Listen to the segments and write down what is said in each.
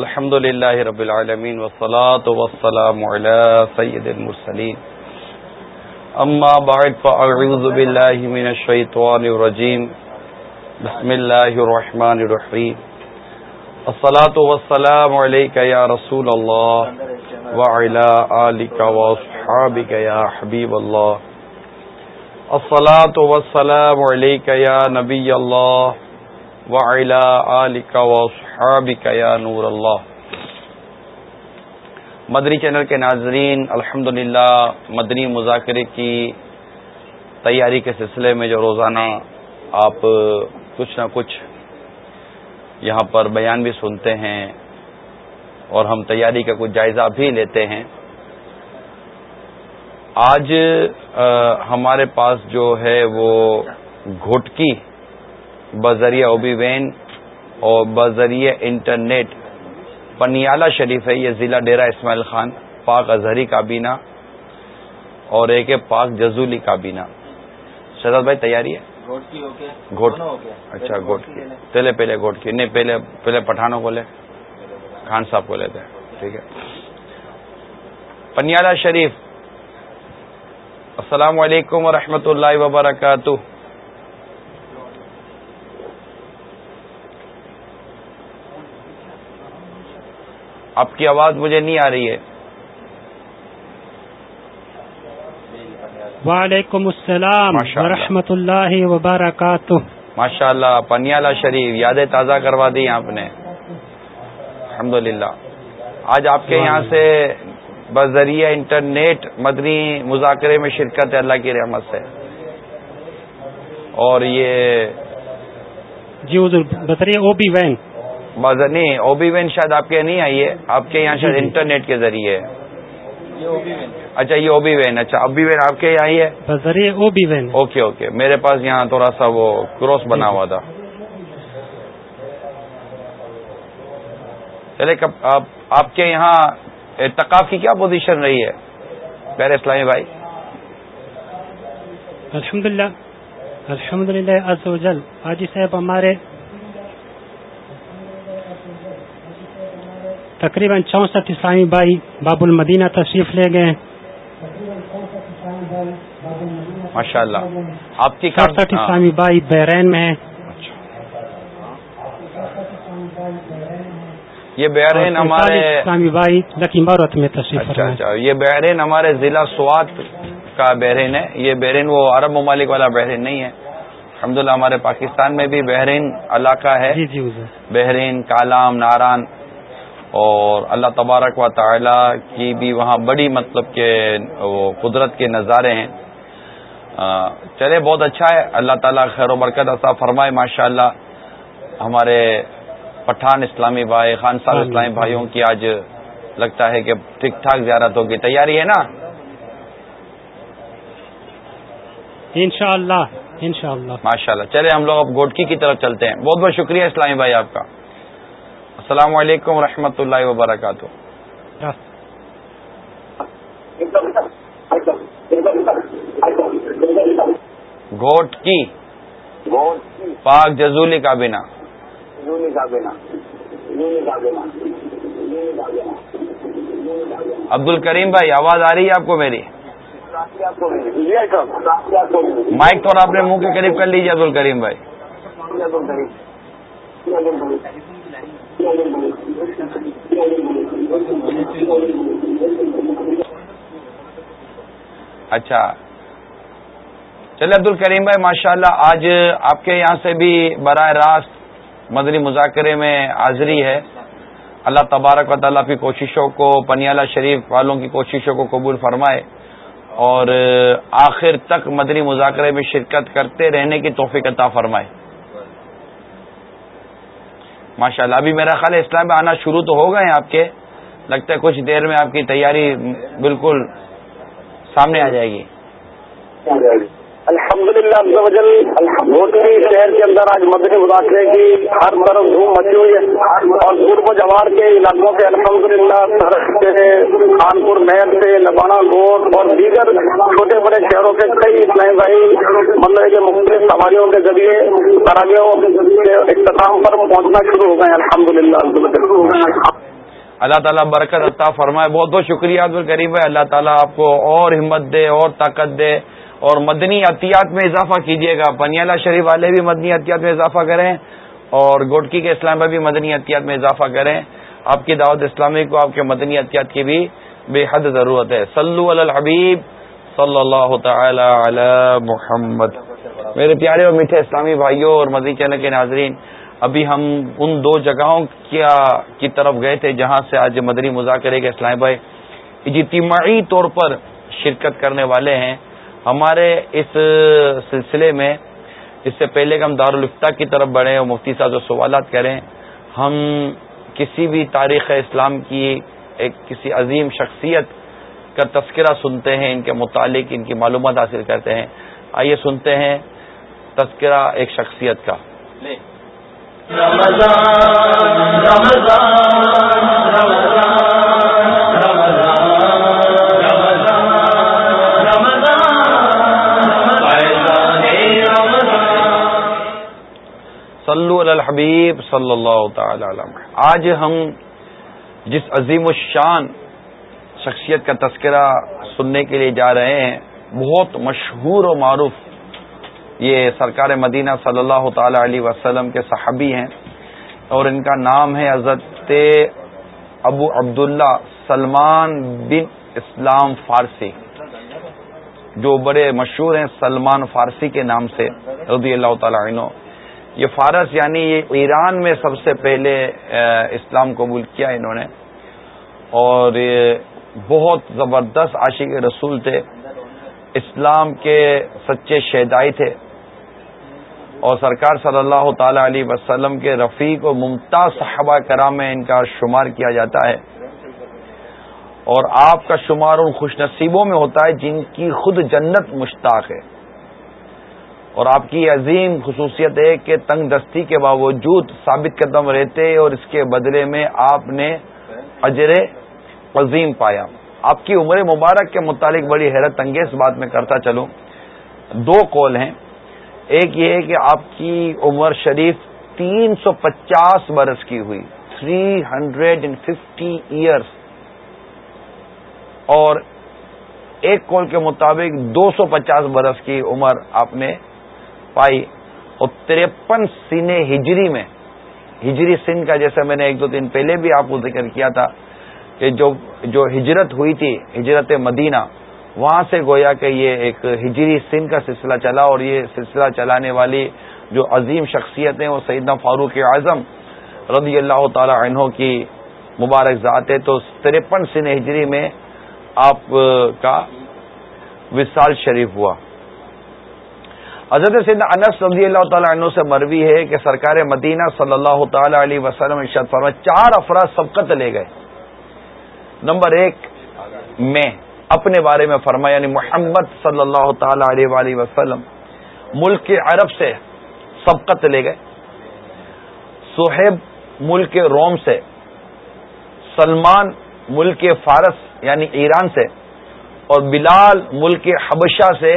الحمد للہ رب العالمین وسلاۃ وسلام سید المرسلین. اما بعد فاعوذ باللہ من الشیطان الرجیم. بسم اللہ الرحمن الرحیم. الصلاة والسلام علیکہ یا رسول اللہ وعلا آلک واصحابک یا حبیب اللہ. الصلاة والسلام علیکہ یا نبی اللہ وعلا آلک واصحابک یا نور اللہ۔ مدنی چینل کے ناظرین الحمد مدنی مذاکرے کی تیاری کے سلسلے میں جو روزانہ آپ کچھ نہ کچھ یہاں پر بیان بھی سنتے ہیں اور ہم تیاری کا کچھ جائزہ بھی لیتے ہیں۔ آج ہمارے پاس جو ہے وہ گھٹکی، بذریعہ اوبی وین اور بذریعہ انٹرنیٹ پنیالہ شریف ہے یہ ضلع ڈیرا اسماعیل خان پاک اظہری کابینہ اور ایک ہے پاک جزولی کابینہ۔ شہزاد بھائی تیاری ہے؟ گھوٹ اچھا گھوٹ کی پہلے پہلے گھوٹ کی نہیں پہلے پہلے پٹھانوں کو لے۔ خان صاحب کو لیتے ہیں۔ ٹھیک ہے۔ پنیالہ شریف السلام علیکم ورحمۃ اللہ وبرکاتہ۔ آپ کی آواز مجھے نہیں آ رہی ہے۔ وعلیکم السلام ورحمۃ اللہ وبرکاتہ۔ ماشاء اللہ پنیالہ شریف یادیں تازہ کروا دی آپ نے۔ الحمد آج آپ کے یہاں سے بذریعہ انٹرنیٹ مدنی مذاکرے میں شرکت ہے اللہ کی رحمت سے۔ اور یہ جی بذریعہ او بی وین۔ نہیں اوبی وین شاید آپ کے نہیں آئی ہے. آپ کے یہاں شاید انٹرنیٹ کے ذریعے اچھا یہ اوبی وین اچھا ابھی وین آپ کے یہاں ہے؟ اوبی وین اوکے اوکے میرے پاس یہاں تھوڑا سا وہ کراس بنا ہوا تھا. چلے آپ کے یہاں ارتقاب کی کیا پوزیشن رہی ہے؟ پیر اسلامی بھائی. الحمد للہ الحمد للہ حاجی صاحب ہمارے تقریباً چونسٹھ اسلامی بھائی باب المدینہ تشریف لے گئے ماشاء اللہ آپ کی سڑسٹھ ہاں۔ اسلامی بھائی بحرین میں ہیں۔ یہ بحرین ہمارے اسلامی بھائی لکی مارت میں تشریف اچھا اچھا۔ یہ بحرین ہمارے ضلع سوات کا بحرین ہے۔ یہ بحرین وہ عرب ممالک والا بحرین نہیں ہے۔ الحمد ہمارے پاکستان میں بھی بحرین علاقہ ہے۔ جی جی بحرین کالام ناران اور اللہ تبارک و تعالی کی بھی وہاں بڑی مطلب کہ وہ قدرت کے نظارے ہیں۔ چلے بہت اچھا ہے۔ اللہ تعالیٰ خیر و برکت ایسا فرمائے ماشاء اللہ ہمارے پٹھان اسلامی بھائی خان صاحب اسلامی بھائیوں کی آج لگتا ہے کہ ٹھیک ٹھاک زیارت ہوگی تیاری ہے نا؟ انشاءاللہ انشاءاللہ۔ ماشاء اللہ چلے ہم لوگ اب گوٹکی کی طرف چلتے ہیں۔ بہت بہت شکریہ اسلامی بھائی آپ کا۔ السلام علیکم ورحمۃ اللہ وبرکاتہ۔ گوٹ کی۔ پاک جزولی کا بنا عبد الکریم بھائی آواز آ رہی ہے آپ کو میری؟ مائک تھوڑا اپنے منہ کے قریب کر لیجیے عبد الکریم بھائی اچھا۔ چلے عبد الکریم بھائی ماشاء اللہ آج آپ کے یہاں سے بھی براہ راست مدنی مذاکرے میں حاضری ہے۔ اللہ تبارک و تعالیٰ کی کوششوں کو، پنیالہ شریف والوں کی کوششوں کو قبول فرمائے۔ اور آخر تک مدنی مذاکرے میں شرکت کرتے رہنے کی توفیق عطا فرمائے۔ ماشاء اللہ ابھی میرا خیال ہے اسلام میں آنا شروع تو ہو گئے آپ کے۔ لگتا ہے کچھ دیر میں آپ کی تیاری بالکل سامنے آ جائے گی۔ الحمد للہ شہر کے اندر آج مدنی مذاکرے کی ہر طرف دھوم مچی ہوئی ہے۔ اور دور کو جوار کے علاقوں سے الحمد للہ کانپور محل سے لبانا گوٹ اور دیگر چھوٹے بڑے شہروں کے کئی اسلائی بھائی مطلب کہ مختلف سواریوں کے ذریعے تراویوں کے اختتام پر پہنچنا شروع ہو گئے الحمد للہ اللہ تعالیٰ برکت عطا فرمائے۔ بہت بہت شکریہ عبد الکریم بھائی۔ اللہ تعالیٰ آپ کو اور ہمت دے اور طاقت دے۔ اور مدنی احتیاط میں اضافہ کیجیے گا۔ پنیالہ شریف والے بھی مدنی احتیاط میں اضافہ کریں اور گوٹکی کے اسلام میں بھی مدنی احتیاط میں اضافہ کریں۔ آپ کی دعوت اسلامی کو آپ کے مدنی احتیاط کی بھی بے حد ضرورت ہے۔ صلو علی الحبیب صلی اللہ تعالی علی محمد۔ میرے پیارے اور میٹھے اسلامی بھائیوں اور مدنی چینل کے ناظرین، ابھی ہم ان دو جگہوں کی طرف گئے تھے جہاں سے آج مدنی مذاکرے کے اسلام بھائی اجتماعی طور پر شرکت کرنے والے ہیں۔ ہمارے اس سلسلے میں، اس سے پہلے کہ ہم دارالفتا کی طرف بڑھیں، اور مفتی صاحب جو سوالات کریں ہم کسی بھی تاریخ اسلام کی ایک کسی عظیم شخصیت کا تذکرہ سنتے ہیں، ان کے متعلق، ان کی معلومات حاصل کرتے ہیں۔ آئیے سنتے ہیں تذکرہ ایک شخصیت کا۔ رمضان رمضان۔ صلو علی الحبیب صلی اللہ تعالی علیہ آج ہم جس عظیم الشان شخصیت کا تذکرہ سننے کے لیے جا رہے ہیں، بہت مشہور و معروف یہ سرکار مدینہ صلی اللہ تعالی علیہ وسلم کے صحابی ہیں اور ان کا نام ہے حضرت ابو عبداللہ سلمان بن اسلام فارسی، جو بڑے مشہور ہیں سلمان فارسی کے نام سے، رضی اللہ تعالی عنہ۔ یہ فارس یعنی یہ ایران میں سب سے پہلے اسلام قبول کیا انہوں نے۔ اور یہ بہت زبردست عاشق رسول تھے۔ اسلام کے سچے شہدائی تھے۔ اور سرکار صلی اللہ تعالی علیہ وسلم کے رفیق و ممتاز صحابہ کرام میں ان کا شمار کیا جاتا ہے۔ اور آپ کا شمار ان خوش نصیبوں میں ہوتا ہے جن کی خود جنت مشتاق ہے۔ اور آپ کی عظیم خصوصیت ہے کہ تنگ دستی کے باوجود ثابت قدم رہتے اور اس کے بدلے میں آپ نے اجر عظیم پایا۔ آپ کی عمر مبارک کے متعلق بڑی حیرت انگیز بات میں کرتا چلوں۔ دو کول ہیں۔ ایک یہ ہے کہ آپ کی عمر شریف تین سو پچاس برس کی ہوئی۔ Three hundred and fifty years اور ایک کول کے مطابق دو سو پچاس برس کی عمر آپ نے پائی اور ترپن سینے ہجری میں، ہجری سن کا جیسے میں نے ایک دو دن پہلے بھی آپ کو ذکر کیا تھا کہ جو جو ہجرت ہوئی تھی، ہجرت مدینہ، وہاں سے گویا کہ یہ ایک ہجری سن کا سلسلہ چلا اور یہ سلسلہ چلانے والی جو عظیم شخصیت ہیں، وہ سیدنا فاروق اعظم رضی اللہ تعالی عنہ کی مبارک ذات ہے۔ تو ترپن سن ہجری میں آپ کا وصال شریف ہوا۔ حضرت سید انس رضی اللہ تعالیٰ عنہ سے مروی ہے کہ سرکار مدینہ صلی اللہ تعالی علیہ وسلم ارشاد فرما چار افراد سبقت لے گئے۔ نمبر ایک، میں، اپنے بارے میں فرمایا یعنی محمد صلی اللہ تعالی علیہ وآلہ وسلم، ملک کے عرب سے سبقت لے گئے۔ سہیب ملک روم سے، سلمان ملک فارس یعنی ایران سے، اور بلال ملک حبشہ سے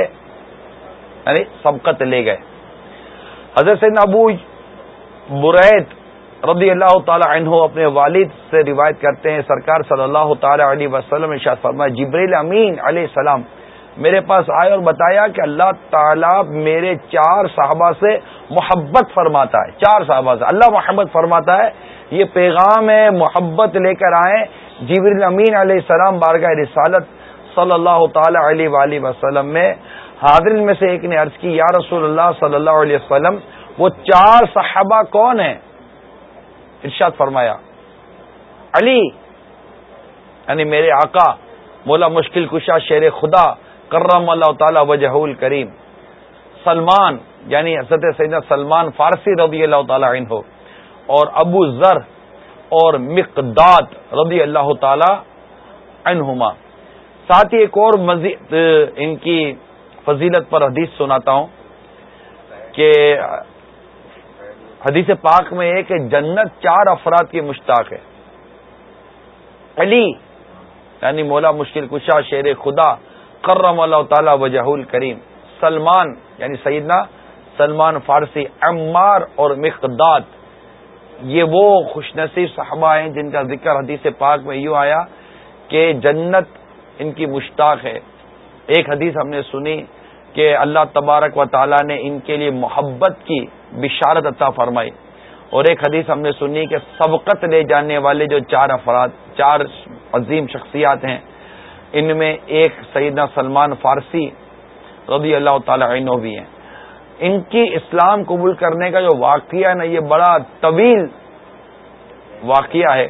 یعنی سبقت لے گئے۔ حضرت ابو برید رضی اللہ تعالی عنہ اپنے والد سے روایت کرتے ہیں، سرکار صلی اللہ تعالی علیہ وسلم فرمایا، جبریل امین علیہ السلام، میرے پاس آئے اور بتایا کہ اللہ تعالیٰ میرے چار صحابہ سے محبت فرماتا ہے۔ چار صحابہ سے۔ اللہ محبت فرماتا ہے۔ یہ پیغام ہے، محبت لے کر آئے۔ جبریل امین علیہ السلام بارگاہ رسالت صلی اللہ تعالی علیہ وآلہ وسلم میں حاضرین میں سے ایک نے عرض کی، یا رسول اللہ صلی اللہ علیہ وسلم، وہ چار صحابہ کون ہیں؟ ارشاد فرمایا، علی یعنی میرے آقا، مولا مشکل کشا شیر خدا، کرم اللہ تعالی وجہ کریم سلمان یعنی حضرت سیدنا سلمان فارسی رضی اللہ تعالی عنہ، اور ابو ذر اور مقداد رضی اللہ تعالی عنہما۔ ساتھ ہی ایک اور مزید، ان کی فضیلت پر حدیث سناتا ہوں کہ حدیث پاک میں ہے کہ جنت چار افراد کی مشتاق ہے۔ علی یعنی مولا مشکل کشا، شیر خدا، کرم اللہ تعالی وجہ کریم سلمان یعنی سیدنا سلمان فارسی، عمار اور مقداد۔ یہ وہ خوش نصیب صحابہ ہیں جن کا ذکر حدیث پاک میں یوں آیا کہ جنت ان کی مشتاق ہے۔ ایک حدیث ہم نے سنی کہ اللہ تبارک و تعالی نے ان کے لیے محبت کی بشارت عطا فرمائی۔ اور ایک حدیث ہم نے سنی کہ سبقت لے جانے والے جو چار افراد، چار عظیم شخصیات ہیں، ان میں ایک سیدنا سلمان فارسی رضی اللہ تعالی عنہ بھی ہیں۔ ان کی اسلام قبول کرنے کا جو واقعہ ہے نا، یہ بڑا طویل واقعہ ہے۔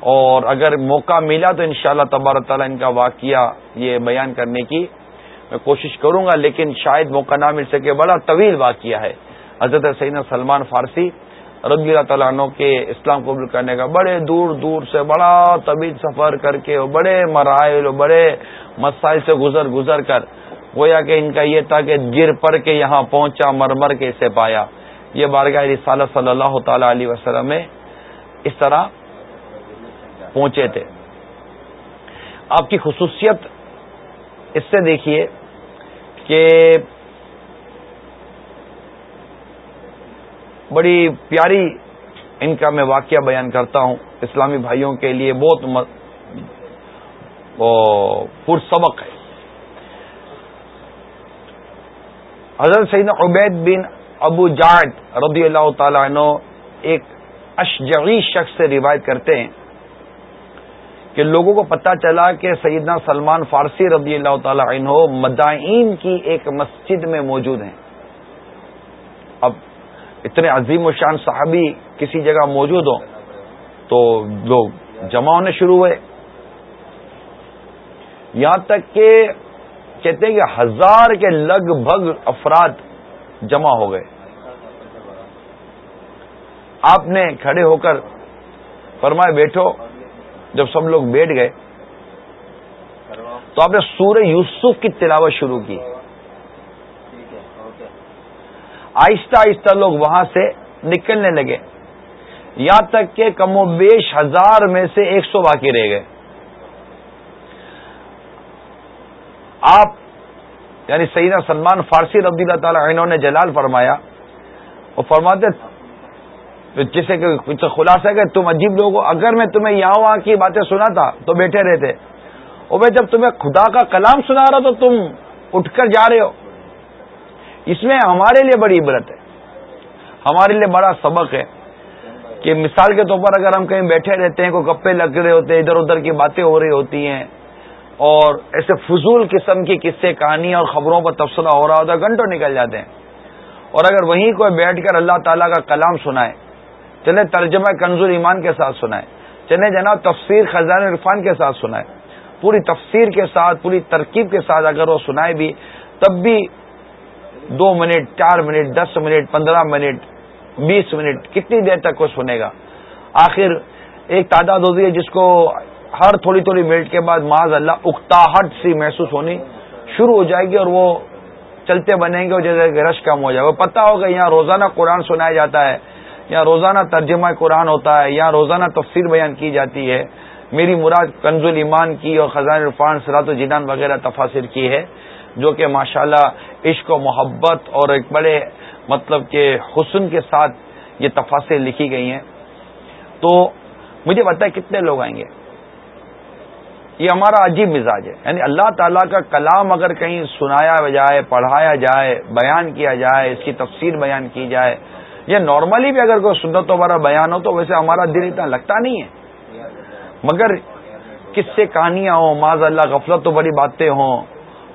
اور اگر موقع ملا تو انشاءاللہ شاء اللہ تعالیٰ ان کا واقعہ یہ بیان کرنے کی میں کوشش کروں گا، لیکن شاید موقع نہ مل سکے، بڑا طویل واقعہ ہے۔ حضرت سیدنا سلمان فارسی رضی اللہ تعالیٰ عنہ کے اسلام قبول کرنے کا بڑے دور دور سے بڑا طویل سفر کر کے بڑے مرائل بڑے مسائل سے گزر گزر کر گویا کہ ان کا یہ تھا کہ گر پڑ کے یہاں پہنچا، مرمر کے اسے پایا۔ یہ بارگاہ رسالہ صلی اللہ تعالی علیہ وسلم میں اس طرح پہنچے تھے۔ آپ کی خصوصیت اس سے دیکھیے۔ کہ بڑی پیاری ان کا میں واقعہ بیان کرتا ہوں اسلامی بھائیوں کے لیے بہت پرسبق ہے۔ حضرت سعید عبید بن ابو جاٹ رضی اللہ تعالیٰ عنہ ایک اشجعی شخص سے روایت کرتے ہیں۔ کہ لوگوں کو پتہ چلا کہ سیدنا سلمان فارسی رضی اللہ تعالی عنہ مدائین کی ایک مسجد میں موجود ہیں۔ اب اتنے عظیم و شان صحابی کسی جگہ موجود ہوں تو لوگ جمع ہونے شروع ہوئے۔ یہاں تک کہ کہتے ہیں کہ ہزار کے لگ بھگ افراد جمع ہو گئے۔ آپ نے کھڑے ہو کر فرمائے بیٹھو جب سب لوگ بیٹھ گئے۔ تو آپ نے سورہ یوسف کی تلاوت شروع کی۔ آہستہ آہستہ لوگ وہاں سے نکلنے لگے۔ یہاں تک کہ کم و بیش ہزار میں سے ایک سو باقی رہ گئے۔ آپ یعنی سیدہ سلمان فارسی رضی اللہ تعالی انہوں نے جلال فرمایا اور فرماتے جسے کہ خلاصہ کہ تم عجیب لوگ ہو۔ اگر میں تمہیں یہاں وہاں کی باتیں سنا تھا تو بیٹھے رہتے۔ اور میں جب تمہیں خدا کا کلام سنا رہا تو تم اٹھ کر جا رہے ہو۔ اس میں ہمارے لیے بڑی عبرت ہے۔ ہمارے لیے بڑا سبق ہے کہ مثال کے طور پر اگر ہم کہیں بیٹھے رہتے ہیں، کوئی گپے لگ رہے ہوتے ہیں، ادھر ادھر کی باتیں ہو رہی ہوتی ہیں، اور ایسے فضول قسم کی قصے کہانی اور خبروں پر تبصرہ ہو رہا ہوتا ہے، گھنٹوں نکل جاتے ہیں۔ اور اگر وہیں کوئی بیٹھ کر اللہ تعالیٰ کا کلام سنائے چلے ترجمہ کنزور ایمان کے ساتھ سنائے چلے جناب تفسیر خزان عرفان کے ساتھ سنائے پوری تفسیر کے ساتھ، پوری ترکیب کے ساتھ اگر وہ سنائے بھی، تب بھی دو منٹ، چار منٹ، دس منٹ، پندرہ منٹ، بیس منٹ، کتنی دیر تک وہ سنے گا۔ آخر ایک تعداد ہوتی ہے جس کو ہر تھوڑی تھوڑی منٹ کے بعد معاذ اللہ اکتاہٹ سی محسوس ہونی شروع ہو جائے گی اور وہ چلتے بنیں گے اور جیسے رش کم ہو جائے گا۔ پتا ہوگا یہاں روزانہ قرآن سنایا جاتا ہے۔ یا روزانہ ترجمہ قرآن ہوتا ہے، یا روزانہ تفسیر بیان کی جاتی ہے، میری مراد کنز ایمان کی اور خزان عرفان سرات و جنان وغیرہ تفاصر کی ہے، جو کہ ماشاءاللہ عشق و محبت اور ایک بڑے مطلب کہ حسن کے ساتھ یہ تفاصر لکھی گئی ہیں۔ تو مجھے ہے کتنے لوگ آئیں گے۔ یہ ہمارا عجیب مزاج ہے۔ یعنی اللہ تعالیٰ کا کلام اگر کہیں سنایا جائے، پڑھایا جائے، بیان کیا جائے، اس کی تفسیر بیان کی جائے یہ نارملی بھی اگر کوئی سنت والا بیان ہو تو ویسے ہمارا دل اتنا لگتا نہیں ہے۔ مگر کس سے کہانیاں ہوں؟ معذ اللہ غفلت تو بڑی باتیں ہوں۔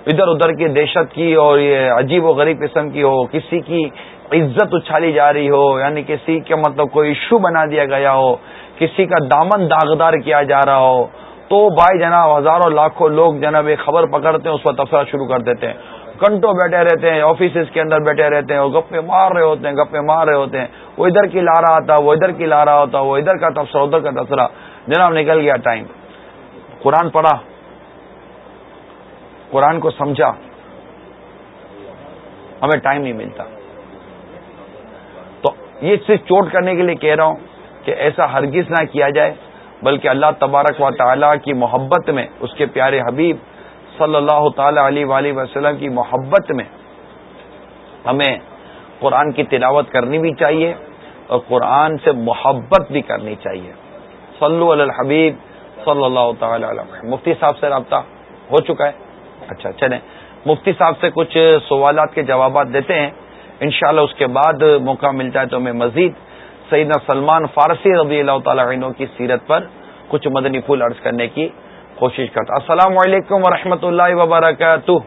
ادھر ادھر کی دہشت کی اور یہ عجیب و غریب قسم کی ہو، کسی کی عزت اچھالی جا رہی ہو یعنی کسی کا مطلب کوئی ایشو بنا دیا گیا ہو، کسی کا دامن داغدار کیا جا رہا ہو۔ تو بھائی جناب، ہزاروں لاکھوں لوگ جناب ایک خبر پکڑتے ہیں، اس پر تفصیل شروع کر دیتے ہیں۔ گھنٹوں بیٹھے رہتے ہیں آفیسز کے اندر بیٹھے رہتے ہیں، وہ گپے مار رہے ہوتے ہیں، گپے مار رہے ہوتے ہیں۔ وہ ادھر کی لا رہا تھا، وہ ادھر کی لا رہا ہوتا، وہ ادھر کا تبصرہ، ادھر کا تبصرہ۔ جناب، نکل گیا ٹائم۔ قرآن پڑھا۔ قرآن کو سمجھا۔ ہمیں ٹائم نہیں ملتا۔ تو یہ صرف چوٹ کرنے کے لیے کہہ رہا ہوں کہ ایسا ہرگز نہ کیا جائے، بلکہ اللہ تبارک و تعالی کی محبت میں، اس کے پیارے حبیب صلی اللہ تعالی علیہ وسلم کی محبت میں ہمیں قرآن کی تلاوت کرنی بھی چاہیے اور قرآن سے محبت بھی کرنی چاہیے۔ صلو علی الحبیب صلی اللہ تعالی علیہ مفتی صاحب سے رابطہ ہو چکا ہے۔ اچھا چلیں۔ مفتی صاحب سے کچھ سوالات کے جوابات دیتے ہیں۔ انشاءاللہ اس کے بعد موقع ملتا ہے تو میں مزید سیدنا سلمان فارسی رضی اللہ تعالیٰ عنہ کی سیرت پر کچھ مدنی پھول عرض کرنے کی کوشش کرتا السلام علیکم ورحمۃ اللہ وبرکاتہ۔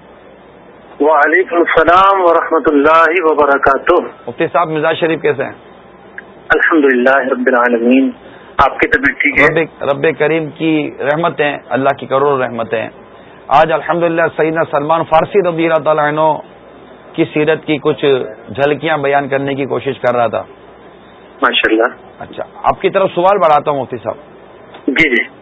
وعلیکم السلام ورحمۃ اللہ وبرکاتہ۔ مفتی صاحب مزاج شریف کیسے ہیں؟ الحمد رب العالمین۔ آپ کی طبیعت ٹھیک ہے؟ رب کریم کی رحمتیں اللہ کی کروڑ رحمتیں۔ آج الحمد للہ سیدنا سلمان فارسی رضی اللہ تعالیٰ عنہ کی سیرت کی کچھ جھلکیاں بیان کرنے کی کوشش کر رہا تھا۔ ماشاء اللہ اچھا آپ کی طرف سوال بڑھاتا ہوں مفتی صاحب۔ جی جی۔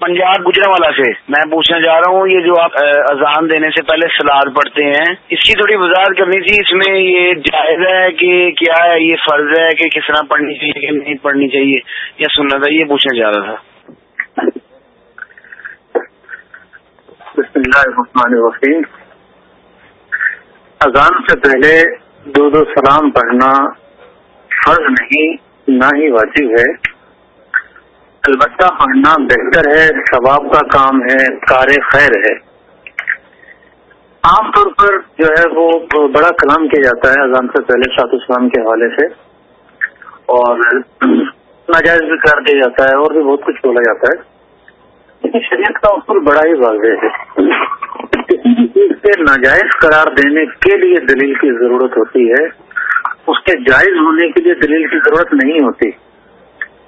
پنجاب گجرا والا سے میں پوچھنا چاہ رہا ہوں یہ جو آپ اذان دینے سے پہلے سلاد پڑھتے ہیں اس کی تھوڑی وضاحت کرنی تھی اس میں یہ جائز ہے کہ کیا ہے یہ فرض ہے کہ کس طرح پڑھنی چاہیے کہ نہیں پڑھنی چاہیے یا سننا تھا یہ پوچھنا چاہ رہا تھا۔ بسم اللہ الرحمن الرحیم۔ اذان سے پہلے دو دو سلام پڑھنا فرض نہیں، نہ ہی واجب ہے۔ البتہ پڑھنا بہتر ہے، ثواب کا کام ہے، کار خیر ہے۔ عام طور پر جو ہے وہ بڑا کلام کیا جاتا ہے اذان سے پہلے سات اسلام کے حوالے سے۔ اور ناجائز بھی کر دیا جاتا ہے اور بھی بہت کچھ بولا جاتا ہے۔ لیکن شریعت کا اصول بڑا ہی واضح ہے۔ کسی بھی چیز سے ناجائز قرار دینے کے لیے دلیل کی ضرورت ہوتی ہے۔ اس کے جائز ہونے کے لیے دلیل کی ضرورت نہیں ہوتی۔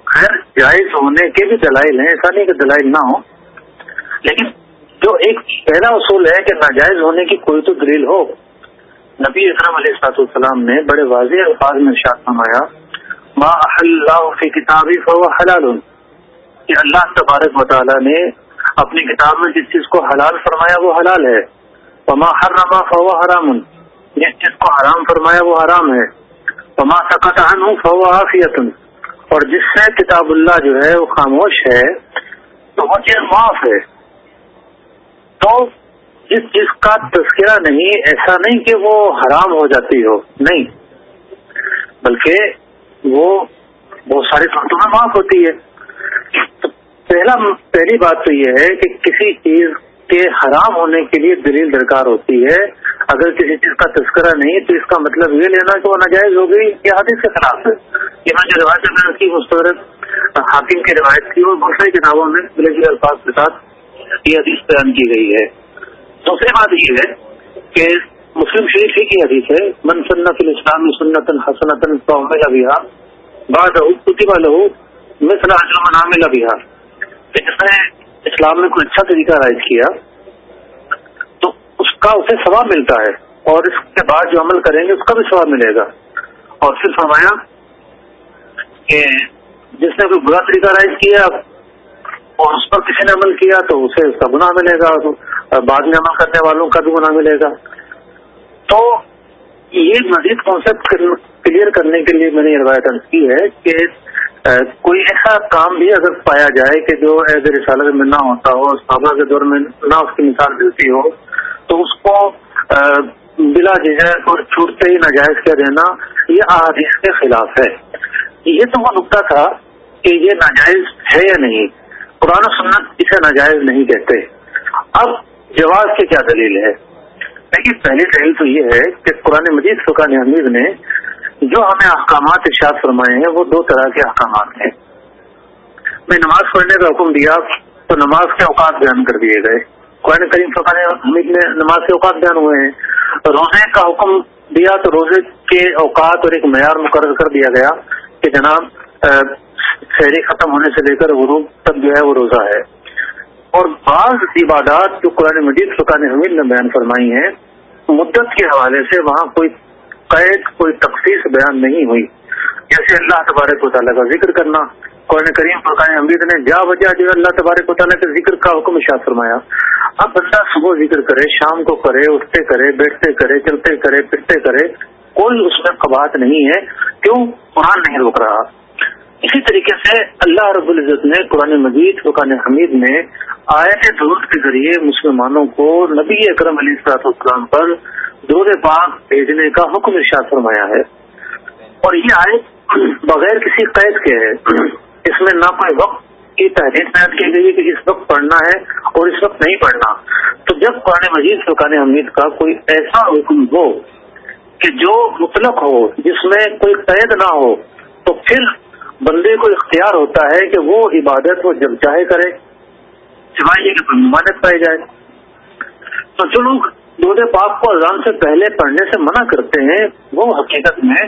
خیر، جائز ہونے کے بھی دلائل ہیں، ایسا نہیں کہ دلائل نہ ہو لیکن جو ایک پہلا اصول ہے کہ ناجائز ہونے کی کوئی تو دلیل ہو۔ نبی اکرم علیہ السلاط السلام نے بڑے واضح الفاظ میں شاط فرمایا ما اللہ فی کتابی فو حلال. کہ اللہ تبارک مطالعہ نے اپنی کتاب میں جس چیز کو حلال فرمایا وہ حلال ہے. وما حرما فو حرام. جس چیز کو حرام فرمایا وہ حرام ہے. وما سقط عنہ فو عافیت. اور جس سے کتاب اللہ جو ہے وہ خاموش ہے، تو وہ چیز معاف ہے. تو جس چیز کا تذکرہ نہیں، ایسا نہیں کہ وہ حرام ہو جاتی ہو. نہیں. بلکہ وہ بہت ساری صورتوں میں معاف ہوتی ہے تو پہلا پہلی بات تو یہ ہے کہ کسی چیز کے حرام ہونے کے لیے دلیل درکار ہوتی ہے۔ اگر کسی چیز کا تذکرہ نہیں، تو اس کا مطلب یہ لینا کہ وہ ناجائز ہو گئی یہ حادث کے خلاف۔ ہے یہاں جو روایت میں کی مستورت حاکم کی روایت کی اور بہت ساری کتابوں میں ملے الفاظ کے ساتھ یہ حدیث بیان کی گئی ہے۔ دوسری بات یہ ہے کہ مسلم شریف ہی کی حدیث ہے، من سنت الاسلام سنت حسنت بہار بعد کتبہ لہو مثلا اجرم نام بہار جس نے اسلام میں کوئی اچھا طریقہ رائج کیا، تو اس کا اسے ثواب ملتا ہے اور اس کے بعد جو عمل کریں گے، اس کا بھی ثواب ملے گا۔ اور پھر فرمایا کہ جس نے کوئی برا طریقہ رائج کیا اور اس پر کسی نے عمل کیا، تو اسے اس کا گناہ ملے گا، بعد میں عمل کرنے والوں کا بھی گناہ ملے گا۔ یہ مزید کانسیپٹ کلیئر کرنے کے لیے میں نے یہ روایت کی ہے کہ کوئی ایسا کام بھی اگر پایا جائے کہ جو ایز اے رسالت میں نہ ہوتا ہو، صحابہ کے دور میں نہ اس کی مثال ملتی ہو، تو اس کو بلا ججت اور چھوٹتے ہی ناجائز کیا دینا یہ احادیث کے خلاف ہے۔ یہ تو وہ نقطہ تھا کہ یہ ناجائز ہے یا نہیں۔ قرآن و سنت اسے ناجائز نہیں کہتے۔ اب جواز کی کیا دلیل ہے؟ لیکن پہلی دلیل تو یہ ہے کہ قرآن مجید فقان حمید نے جو ہمیں احکامات ارشاد فرمائے ہیں، وہ دو طرح کے احکامات ہیں۔ میں نماز پڑھنے کا حکم دیا تو نماز کے اوقات بیان کر دیے گئے۔ قرآن کریم فقان حمید میں نماز کے اوقات بیان ہوئے ہیں۔ روزے کا حکم دیا تو روزے کے اوقات اور ایک معیار مقرر کر دیا گیا کہ جناب شہری ختم ہونے سے لے کر غروب تک جو ہے وہ روزہ ہے۔ اور بعض عبادات جو قرآن مجید فقان حمید نے بیان فرمائی ہیں، مدت کے حوالے سے وہاں کوئی قید، کوئی تخصیص بیان نہیں ہوئی۔ جیسے اللہ تبارک و تعالیٰ کا ذکر کرنا، قرآن کریم فرقان حمید نے جا وجہ جو اللہ تبارک و تعالیٰ کے ذکر کا حکم شاہ فرمایا۔ اب بندہ صبح ذکر کرے، شام کو کرے، اٹھتے کرے، بیٹھتے کرے، چلتے کرے، پھرتے کرے، کوئی اس میں قبات نہیں ہے، کیوں؟ قرآن نہیں روک رہا۔ اسی طریقے سے اللہ رب العزت نے قرآن مجید فرقان حمید میں آیت درود کے ذریعے مسلمانوں کو نبی اکرم علی السلام پر دور پاک بھیجنے کا حکم ارشاد فرمایا ہے۔ اور یہ آیت بغیر کسی قید کے ہے۔ اس میں نہ کوئی وقت کی تحریر بیان کی گئی کہ اس وقت پڑھنا ہے اور اس وقت نہیں پڑھنا۔ تو جب قرآن مجید فرقان حمید کا کوئی ایسا حکم ہو کہ جو مطلق ہو، جس میں کوئی قید نہ ہو، تو پھر بندے کو اختیار ہوتا ہے کہ وہ عبادت وہ جب چاہے کرے۔ سوائے یہ کہ کوئی ممانت پائی جائے۔ تو جو لوگ دودھ پاک کو اذان سے پہلے پڑھنے سے منع کرتے ہیں، وہ حقیقت میں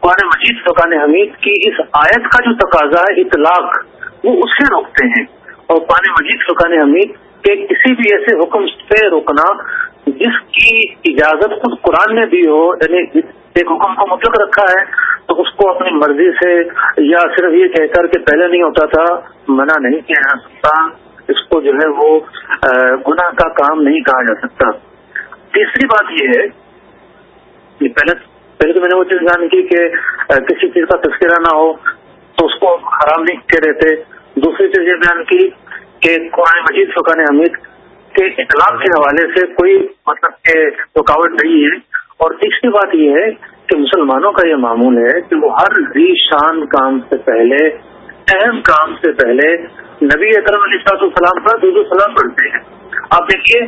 قرآن مجید فقان حمید کی اس آیت کا جو تقاضا ہے، اطلاق، وہ اس سے روکتے ہیں۔ اور قرآن مجید فقان حمید کے کسی بھی ایسے حکم سے روکنا جس کی اجازت خود قرآن نے دی ہو یعنی ایک حکم کو مطلق رکھا ہے، تو اس کو اپنی مرضی سے یا صرف یہ کہہ کر کہ پہلے نہیں ہوتا تھا، منع نہیں کیا جا سکتا۔ اس کو جو ہے وہ گناہ کا کام نہیں کہا جا سکتا۔ تیسری بات یہ ہے کہ پہلے پہلے تو میں نے وہ چیز بیان کی کہ کسی چیز کا تذکرہ نہ ہو تو اس کو حرام نہیں کہہ رہے تھے دوسری چیز یہ بیان کی کہ قرآن مجید فقان حمید کے اخلاق کے حوالے سے کوئی مطلب کہ رکاوٹ نہیں ہے۔ اور تیسری بات یہ ہے کہ مسلمانوں کا یہ معمول ہے کہ وہ ہر ذی شان کام سے پہلے، اہم کام سے پہلے نبی اکرم علی صاحب السلام کا درد السلام پڑھتے ہیں۔ آپ دیکھیے،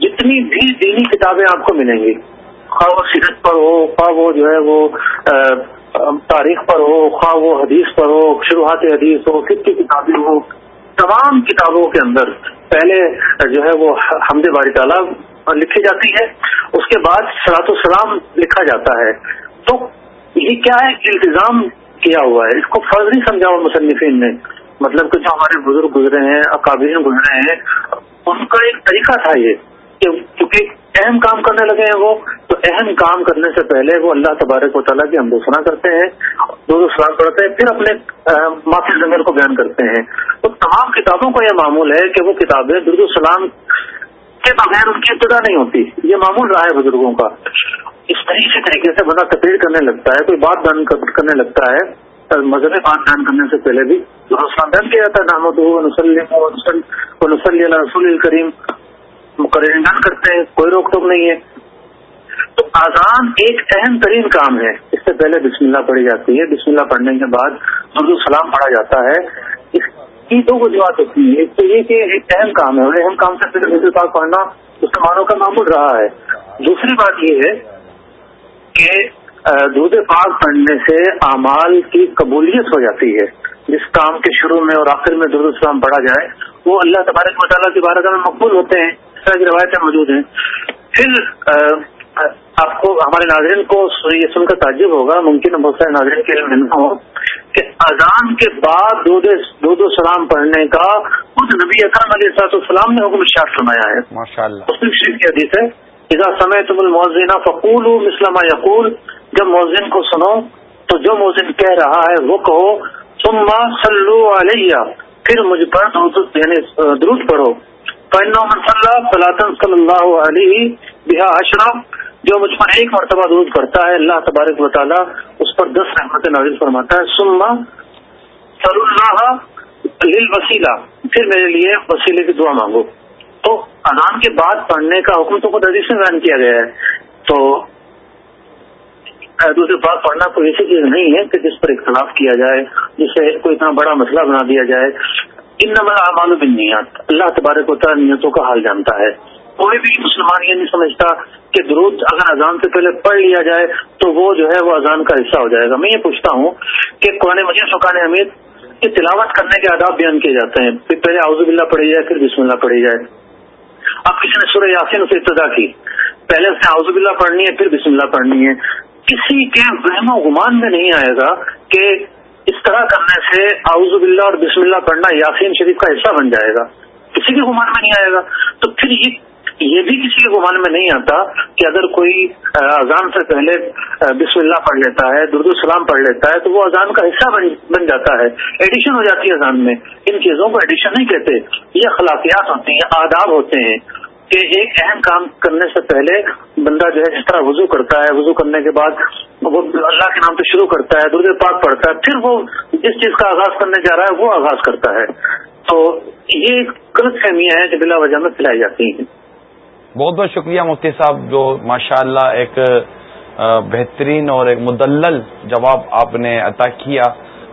جتنی بھی دینی کتابیں آپ کو ملیں گی، خواہ وہ سیرت پر ہو، خواہ وہ جو ہے وہ تاریخ پر ہو، خواہ وہ حدیث پر ہو، شروحات حدیث ہو کت کی کتابیں ہو تمام کتابوں کے اندر پہلے جو ہے وہ حمد باری تعالیٰ لکھی جاتی ہے، اس کے بعد سلاط السلام لکھا جاتا ہے۔ تو یہ کیا ہے؟ التظام کیا ہوا ہے؟ اس کو فرض نہیں سمجھا ہوا مصنفین نے۔ مطلب کہ جو ہمارے بزرگ گزرے ہیں، اکابرین گزرے ہیں ان کا ایک طریقہ تھا یہ کہ کیونکہ اہم کام کرنے لگے ہیں وہ، تو اہم کام کرنے سے پہلے وہ اللہ تبارک و تعالیٰ کی ہم دوسرا کرتے ہیں، دو دو سلام پڑھتے ہیں، پھر اپنے معافی زمین کو بیان کرتے ہیں۔ تو تمام کتابوں کا یہ معمول ہے کہ وہ کتابیں درد السلام کے بغیر ان کی ابتدا نہیں ہوتی۔ یہ معمول رہا ہے بزرگوں کا۔ اس طریقے طریقے سے بندہ تقریر کرنے لگتا ہے، کوئی بات بیان کرنے لگتا ہے۔ مذہبی بات بیان کرنے سے پہلے بھی بیان کیا جاتا ہے نحمد نسلی رسول کریم مقرر کرتے ہیں، کوئی روک ٹوک نہیں ہے۔ تو آزان ایک اہم ترین کام ہے۔ اس سے پہلے بسم اللہ پڑھی جاتی ہے۔ بسم اللہ پڑھنے کے بعد اردو سلام پڑھا جاتا ہے۔ اس کی دو وجوہات ہوتی ہیں ایک تو یہ کہ ایک اہم کام ہے۔ اور اہم کام سے پہلے پاک پڑھنا مسلمانوں کا معمول رہا ہے۔ دوسری بات یہ ہے کہ دودھ پاک پڑھنے سے اعمال کی قبولیت ہو جاتی ہے۔ جس کام کے شروع میں اور آخر میں درد السلام پڑھا جائے وہ اللہ تبارک مطالعہ کی بارگاہ میں مقبول ہوتے ہیں اس طرح کی روایتیں موجود ہیں۔ پھر آپ کو ہمارے ناظرین کو یہ سن کر تعجب ہوگا ممکن ہے بہت سارے ناظرین کے علم نہ ہو کہ اذان کے بعد دو دو سلام پڑھنے کا خود نبی اکرم علیہ صاحب السلام نے حکم شاف فرمایا ہے۔ ماشاء اللہ کی حدیث ہے اذا سمے تم الموزینہ فقول مسلم یقول جب مؤذن کو سنو تو جو مؤذن کہہ رہا ہے وہ کہو، ثم صلو علیہ، پھر مجھ پر یعنی درود پڑھو۔ فإنه من صلى صلی اللہ علیہ بها عشرہ جو مجھ پر ایک مرتبہ درود پڑھتا ہے، اللہ تبارک و تعالیٰ اس پر دس رحمت نازل فرماتا ہے۔ سما صلی اللہ وسیلہ پھر میرے لیے وسیلے کی دعا مانگو۔ تو اذان کے بعد پڑھنے کا حکم تو خود عزیز سے بیان کیا گیا ہے۔ تو دوسرے بات پڑھنا کوئی ایسی چیز نہیں ہے کہ جس پر اختلاف کیا جائے، جسے کوئی اتنا بڑا مسئلہ بنا دیا جائے۔ ان نمبر اعمال بنیاد اللہ تبارک و تعالیٰ نیتوں کا حال جانتا ہے۔ کوئی بھی مسلمان یہ نہیں سمجھتا کہ درود اگر اذان سے پہلے پڑھ لیا جائے تو وہ جو ہے وہ اذان کا حصہ ہو جائے گا۔ میں یہ پوچھتا ہوں کہ قرآن مجید، سکان حمید کی تلاوت کرنے کے آداب بیان کیے جاتے ہیں۔ پھر پہلے اعوذ باللہ پڑھی جائے، پھر بسم اللہ پڑھی جائے۔ اب کسی نے سورہ یاسین سے ابتدا کی۔ پہلے سے اعوذ باللہ پڑھنی ہے، پھر بسم اللہ پڑھنی ہے۔ کسی کے وہم و گمان میں نہیں آئے گا کہ اس طرح کرنے سے اعوذ باللہ اور بسم اللہ پڑھنا یاسین شریف کا حصہ بن جائے گا۔ کسی کے گمان میں نہیں آئے گا۔ تو پھر یہ یہ بھی کسی کے گمان میں نہیں آتا کہ اگر کوئی اذان سے پہلے بسم اللہ پڑھ لیتا ہے درد السلام پڑھ لیتا ہے، تو وہ اذان کا حصہ بن جاتا ہے۔ ایڈیشن ہو جاتی ہے اذان میں۔ ان چیزوں کو ایڈیشن نہیں کہتے۔ یہ اخلاقیات ہوتی ہیں آداب ہوتے ہیں۔ کہ ایک اہم کام کرنے سے پہلے بندہ جو ہے جس طرح وضو کرتا ہے، وضو کرنے کے بعد وہ اللہ کے نام سے شروع کرتا ہے درد پاک پڑھتا ہے، پھر وہ جس چیز کا آغاز کرنے جا رہا ہے وہ آغاز کرتا ہے۔ تو یہ غلط فہمیاں ہیں جو بلا وجہ میں پھیلائی جاتی ہیں۔ بہت بہت شکریہ مفتی صاحب، جو ماشاء اللہ ایک بہترین اور ایک مدلل جواب آپ نے عطا کیا۔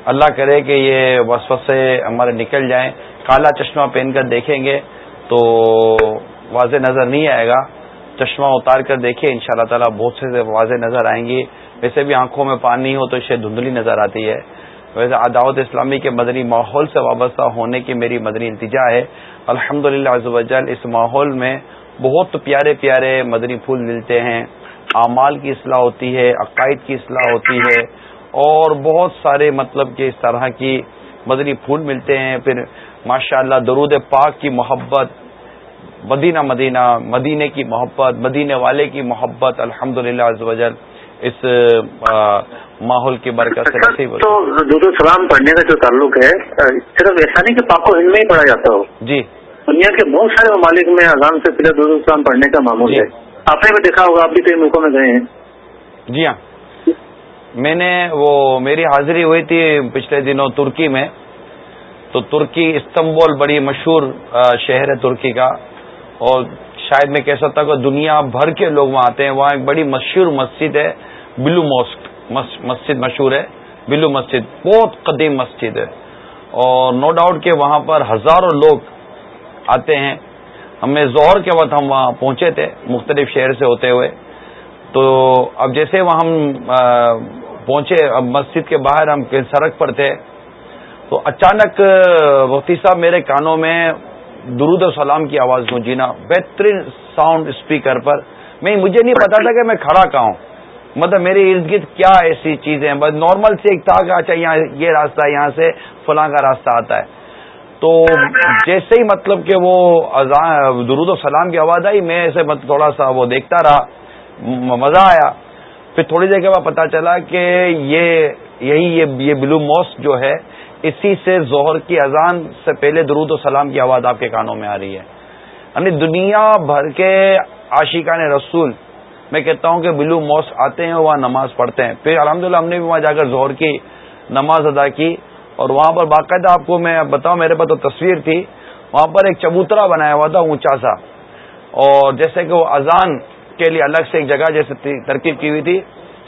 اللہ کرے کہ یہ وسوسے ہمارے نکل جائیں۔ کالا چشمہ پہن کر دیکھیں گے تو واضح نظر نہیں آئے گا۔ چشمہ اتار کر دیکھیں ان شاء اللہ تعالیٰ بہت سے واضح نظر آئیں گی ویسے بھی آنکھوں میں پانی ہو تو اسے دھندلی نظر آتی ہے۔ ویسے عداوت اسلامی کے مدنی ماحول سے وابستہ ہونے کی میری مدنی التجا ہے۔ الحمد للہ اس ماحول میں بہت پیارے پیارے مدنی پھول ملتے ہیں۔ اعمال کی اصلاح ہوتی ہے، عقائد کی اصلاح ہوتی ہے۔ اور بہت سارے مطلب کہ اس طرح کی مدنی پھول ملتے ہیں۔ پھر ماشاء اللہ درود پاک کی محبت مدینہ مدینہ مدینے کی محبت مدینے والے کی محبت الحمد للہ اس ماحول کی برکت سے نصیب تو درود السلام پڑھنے کا جو تعلق ہے صرف ایسا نہیں کہ پاک و ہند میں ہی پڑھا جاتا ہو۔ جی۔ دنیا کے بہت سارے ممالک میں اذان سے پہلے درود السلام پڑھنے کا معمول جی۔ ہے۔ آپ نے بھی دیکھا ہوگا آپ بھی کئی ملکوں میں گئے ہیں۔ جی ہاں۔ میں نے وہ میری حاضری ہوئی تھی پچھلے دنوں ترکی میں۔ تو ترکی استنبول بڑی مشہور شہر ہے ترکی کا۔ اور شاید میں کہہ سکتا ہوں کہ دنیا بھر کے لوگ وہاں آتے ہیں۔ وہاں ایک بڑی مشہور مسجد ہے، بلو موسک مسجد مشہور ہے، بلو مسجد، بہت قدیم مسجد ہے۔ اور نو ڈاؤٹ کہ وہاں پر ہزاروں لوگ آتے ہیں۔ ہمیں زہر کے وقت ہم وہاں پہنچے تھے، مختلف شہر سے ہوتے ہوئے۔ تو اب جیسے وہاں ہم پہنچے، اب مسجد کے باہر ہم سڑک پر تھے۔ تو اچانک مفتی صاحب میرے کانوں میں درود و سلام کی آواز گونجینا بہترین ساؤنڈ اسپیکر پر۔ میں مجھے نہیں پتا تھا کہ میں کھڑا کہاں ہوں۔ مطلب میرے ارد گرد کیا ایسی چیزیں ہیں؟ بس نارمل سے ایک تھا کہ اچھا یہاں یہ راستہ، یہاں سے فلاں کا راستہ آتا ہے۔ تو جیسے ہی مطلب کہ وہ درود و سلام کی آواز آئی، میں ایسے مطلب تھوڑا سا وہ دیکھتا رہا۔ مزہ آیا۔ پھر تھوڑی دیر کے بعد پتا چلا کہ یہ یہی یہ بلو موس جو ہے اسی سے ظہر کی اذان سے پہلے درود و سلام کی آواز آپ کے کانوں میں آ رہی ہے۔ یعنی دنیا بھر کے عاشقان رسول، میں کہتا ہوں کہ بلو موس آتے ہیں وہاں نماز پڑھتے ہیں۔ پھر الحمد ہم نے بھی وہاں جا کر زہر کی نماز ادا کی اور وہاں پر باقاعدہ آپ کو میں بتاؤں، میرے پاس تو تصویر تھی۔ وہاں پر ایک چبوترا بنایا ہوا تھا، اونچا سا۔ اور جیسے کہ وہ اذان کے لیے الگ سے ایک جگہ جیسے ترکیب کی ہوئی تھی۔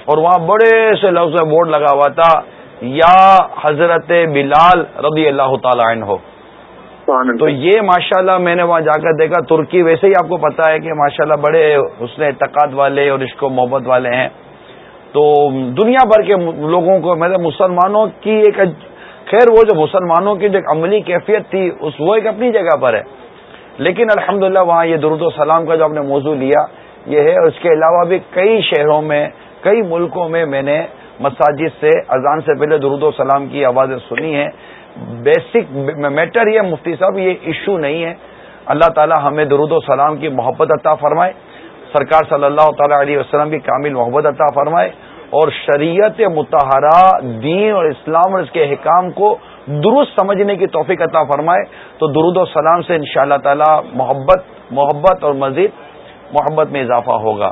اور وہاں بڑے سے لفظ میں بورڈ لگا ہوا تھا۔ یا حضرت بلال رضی اللہ تعالی عنہ۔ ہو تو یہ ماشاءاللہ میں نے وہاں جا کر دیکھا ترکی ویسے ہی آپ کو پتا ہے کہ ماشاءاللہ بڑے اس نے اعتقاد والے اور عشق و محبت والے ہیں۔ تو دنیا بھر کے لوگوں کو میرے مسلمانوں کی ایک خیر وہ جو مسلمانوں کی جو ایک عملی کیفیت تھی اس وہ ایک اپنی جگہ پر ہے۔ لیکن الحمدللہ وہاں یہ درود و سلام کا جو آپ نے موضوع لیا یہ ہے۔ اس کے علاوہ بھی کئی شہروں میں کئی ملکوں میں میں نے مساجد سے اذان سے پہلے درود و سلام کی آوازیں سنی ہیں۔ بیسک میٹر یہ مفتی صاحب، یہ ایشو نہیں ہے۔ اللہ تعالی ہمیں درود و سلام کی محبت عطا فرمائے۔ سرکار صلی اللہ تعالی علیہ وسلم کی کامل محبت عطا فرمائے۔ اور شریعت متحرہ دین اور اسلام اور اس کے حکام کو درست سمجھنے کی توفیق عطا فرمائے۔ تو درود و سلام سے ان شاء اللہ تعالی محبت محبت اور مزید محبت میں اضافہ ہوگا۔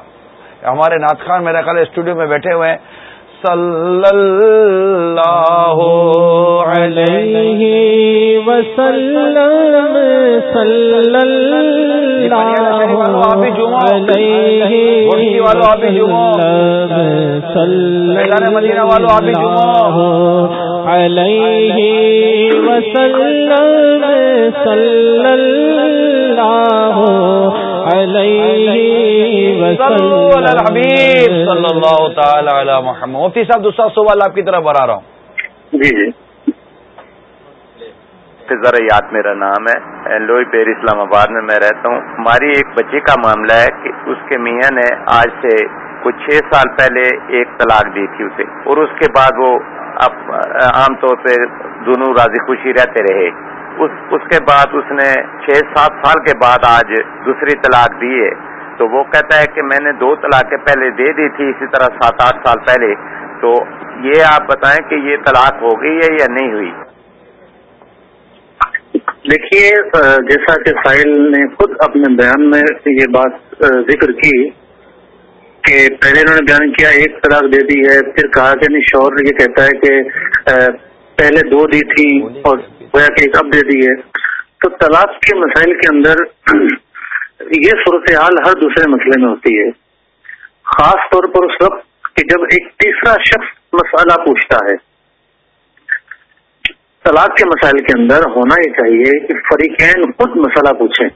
ہمارے نعت خان میرا خیال اسٹوڈیو میں بیٹھے ہوئے ہیں۔ صلی اللہ علیہ وسلم صلی اللہ علیہ مدینہ والو آپ علیہ وسلم صلی اللہ علیہ حبیب صلی اللہ تعالی علی محمد. مفتی صاحب دوسرا سوال آپ کی طرف بڑھا رہا ہوں. جی جی. ذرا یاد میرا نام ہے. لوئی پیر اسلام آباد میں میں رہتا ہوں. ہماری ایک بچے کا معاملہ ہے کہ اس کے میاں نے آج سے کچھ چھ سال پہلے ایک طلاق دی تھی اسے اور اس کے بعد وہ اب عام طور پہ دونوں راضی خوشی رہتے رہے. اس اس کے بعد اس نے چھ سات سال کے بعد آج دوسری طلاق دی ہے۔ تو وہ کہتا ہے کہ میں نے دو طلاقیں پہلے دے دی تھی، اسی طرح سات آٹھ سال پہلے۔ تو یہ آپ بتائیں کہ یہ طلاق ہو گئی ہے یا نہیں ہوئی؟ دیکھیے جیسا کہ ساحل نے خود اپنے بیان میں یہ بات ذکر کی کہ پہلے انہوں نے بیان کیا، ایک طلاق دے دی ہے، پھر کہا کہ نہیں شور یہ کہتا ہے کہ پہلے دو دی تھی اور کہ ایک اب دے دی ہے۔ تو طلاق کے مسائل کے اندر یہ صورتحال ہر دوسرے مسئلے میں ہوتی ہے۔ خاص طور پر اس وقت کہ جب ایک تیسرا شخص مسئلہ پوچھتا ہے۔ طلاق کے مسائل کے اندر ہونا یہ چاہیے کہ فریقین خود مسئلہ پوچھیں۔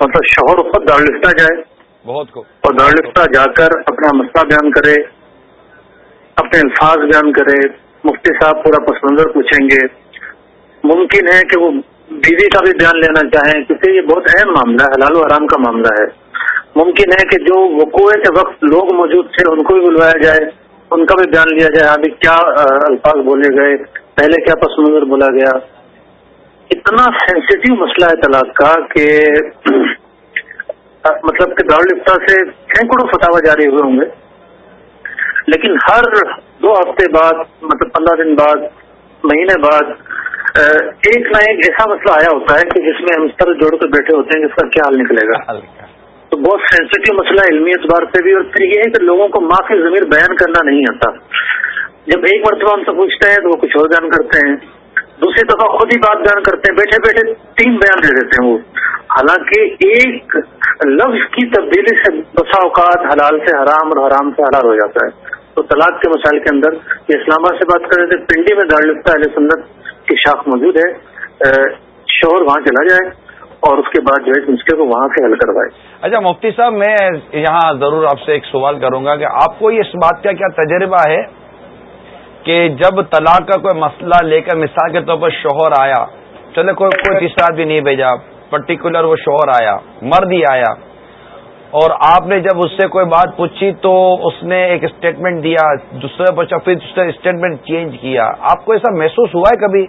مطلب شوہر خود دارالفتہ جائے۔ بہت اور دارالفتہ جا کر اپنا مسئلہ بیان کرے اپنے الفاظ بیان کرے۔ مفتی صاحب پورا پس منظر پوچھیں گے۔ ممکن ہے کہ وہ بیوی کا بھی بیان لینا چاہیں، کیونکہ یہ بہت اہم معاملہ ہے، حلال و حرام کا معاملہ ہے۔ ممکن ہے کہ جو وقوع کے وقت لوگ موجود تھے، ان کو بھی بلوایا جائے، ان کا بھی بیان لیا جائے۔ ابھی کیا الفاظ بولے گئے، پہلے کیا پس منظر بولا گیا۔ اتنا سینسیٹیو مسئلہ ہے طلاق کا کہ مطلب کہ دارالفتا سے سینکڑوں فتوا جاری ہوئے ہوں گے۔ لیکن ہر دو ہفتے بعد مطلب پندرہ دن بعد، مہینے بعد ایک نہ ایک ایسا مسئلہ آیا ہوتا ہے کہ جس میں ہم سر جوڑ کر بیٹھے ہوتے ہیں جس کا کیا حل نکلے گا۔ تو بہت سینسٹیو مسئلہ علمی اعتبار سے بھی اور پھر یہ ہے کہ لوگوں کو معافی ضمیر بیان کرنا نہیں آتا۔ جب ایک مرتبہ ہم سے پوچھتے ہیں تو وہ کچھ اور بیان کرتے ہیں۔ دوسری دفعہ خود ہی بات بیان کرتے ہیں بیٹھے بیٹھے تین بیان دے دیتے ہیں وہ۔ حالانکہ ایک لفظ کی تبدیلی سے بسا اوقات حلال سے حرام اور حرام سے حلال ہو جاتا ہے۔ تو طلاق کے مسائل کے اندر یہ اسلام آباد سے بات کر رہے تھے پنڈی میں دار لفتا علیہ سنت کی شاخ موجود ہے شوہر وہاں چلا جائے اور اس کے بعد جو ہے نسخے کو وہاں سے حل کروائے۔ اچھا مفتی صاحب، میں یہاں ضرور آپ سے ایک سوال کروں گا کہ آپ کو اس بات کا کیا تجربہ ہے کہ جب طلاق کا کوئی مسئلہ لے کر مثال کے طور پر شوہر آیا چلے کوئی کوئی تیسرا بھی نہیں بھیجا پرٹیکولر وہ شوہر آیا، مرد ہی آیا اور آپ نے جب اس سے کوئی بات پوچھی تو اس نے ایک اسٹیٹمنٹ دیا، دوسرے پر پھر اسٹیٹمنٹ چینج کیا۔ آپ کو ایسا محسوس ہوا ہے کبھی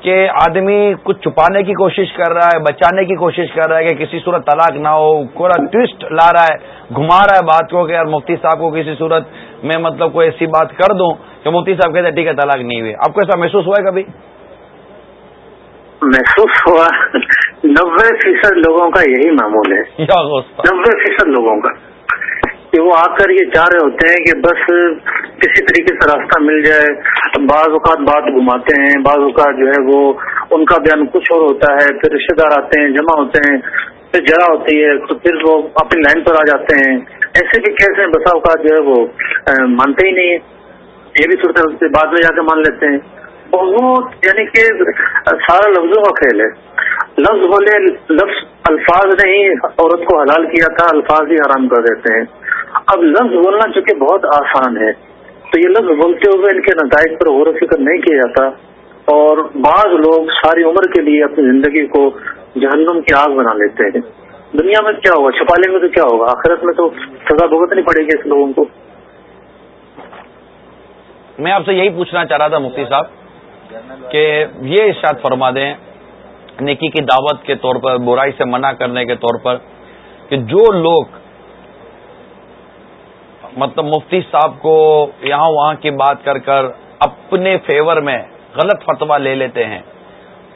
کہ آدمی کچھ چھپانے کی کوشش کر رہا ہے، بچانے کی کوشش کر رہا ہے کہ کسی صورت طلاق نہ ہو، کوئی ٹوسٹ لا رہا ہے، گھما رہا ہے بات کو کہ یار مفتی صاحب کو کسی صورت میں مطلب کوئی ایسی بات کر دوں کہ مفتی صاحب کہتے ہیں، ٹھیک ہے، طلاق نہیں ہوئی۔ آپ کو ایسا محسوس ہوا ہے کبھی؟ محسوس ہوا۔ نبے فیصد لوگوں کا یہی معمول ہے۔ نبے فیصد لوگوں کا۔ کہ وہ آ کر یہ چاہ رہے ہوتے ہیں کہ بس کسی طریقے سے راستہ مل جائے۔ بعض اوقات بات گھماتے ہیں بعض اوقات جو ہے وہ ان کا بیان کچھ اور ہوتا ہے پھر رشتے دار آتے ہیں جمع ہوتے ہیں پھر جگہ ہوتی ہے تو پھر وہ اپنی لائن پر آ جاتے ہیں۔ ایسے بھی کیسے بسا اوقات جو ہے وہ مانتے ہی نہیں ہے یہ بھی صورت بعد میں جا کے مان لیتے ہیں۔ بہت یعنی کہ سارا لفظوں کا کھیل ہے۔ لفظ بولے، لفظ الفاظ نے ہی عورت کو حلال کیا تھا، الفاظ ہی حرام کر دیتے ہیں۔ اب لفظ بولنا چونکہ بہت آسان ہے، تو یہ لفظ بولتے ہوئے ان کے نتائج پر غور و فکر نہیں کیا جاتا۔ اور بعض لوگ ساری عمر کے لیے اپنی زندگی کو جہنم کی آگ بنا لیتے ہیں۔ دنیا میں کیا ہوگا؟ چھپا لیں گے تو کیا ہوگا؟ آخرت میں تو سزا بھگتنی پڑے گی اس لوگوں کو۔ میں آپ سے یہی پوچھنا چاہ رہا تھا مفتی صاحب کہ یہ ارشاد فرما دیں نیکی کی دعوت کے طور پر، برائی سے منع کرنے کے طور پر کہ جو لوگ مطلب مفتی صاحب کو یہاں وہاں کی بات کر کر اپنے فیور میں غلط فتوا لے لیتے ہیں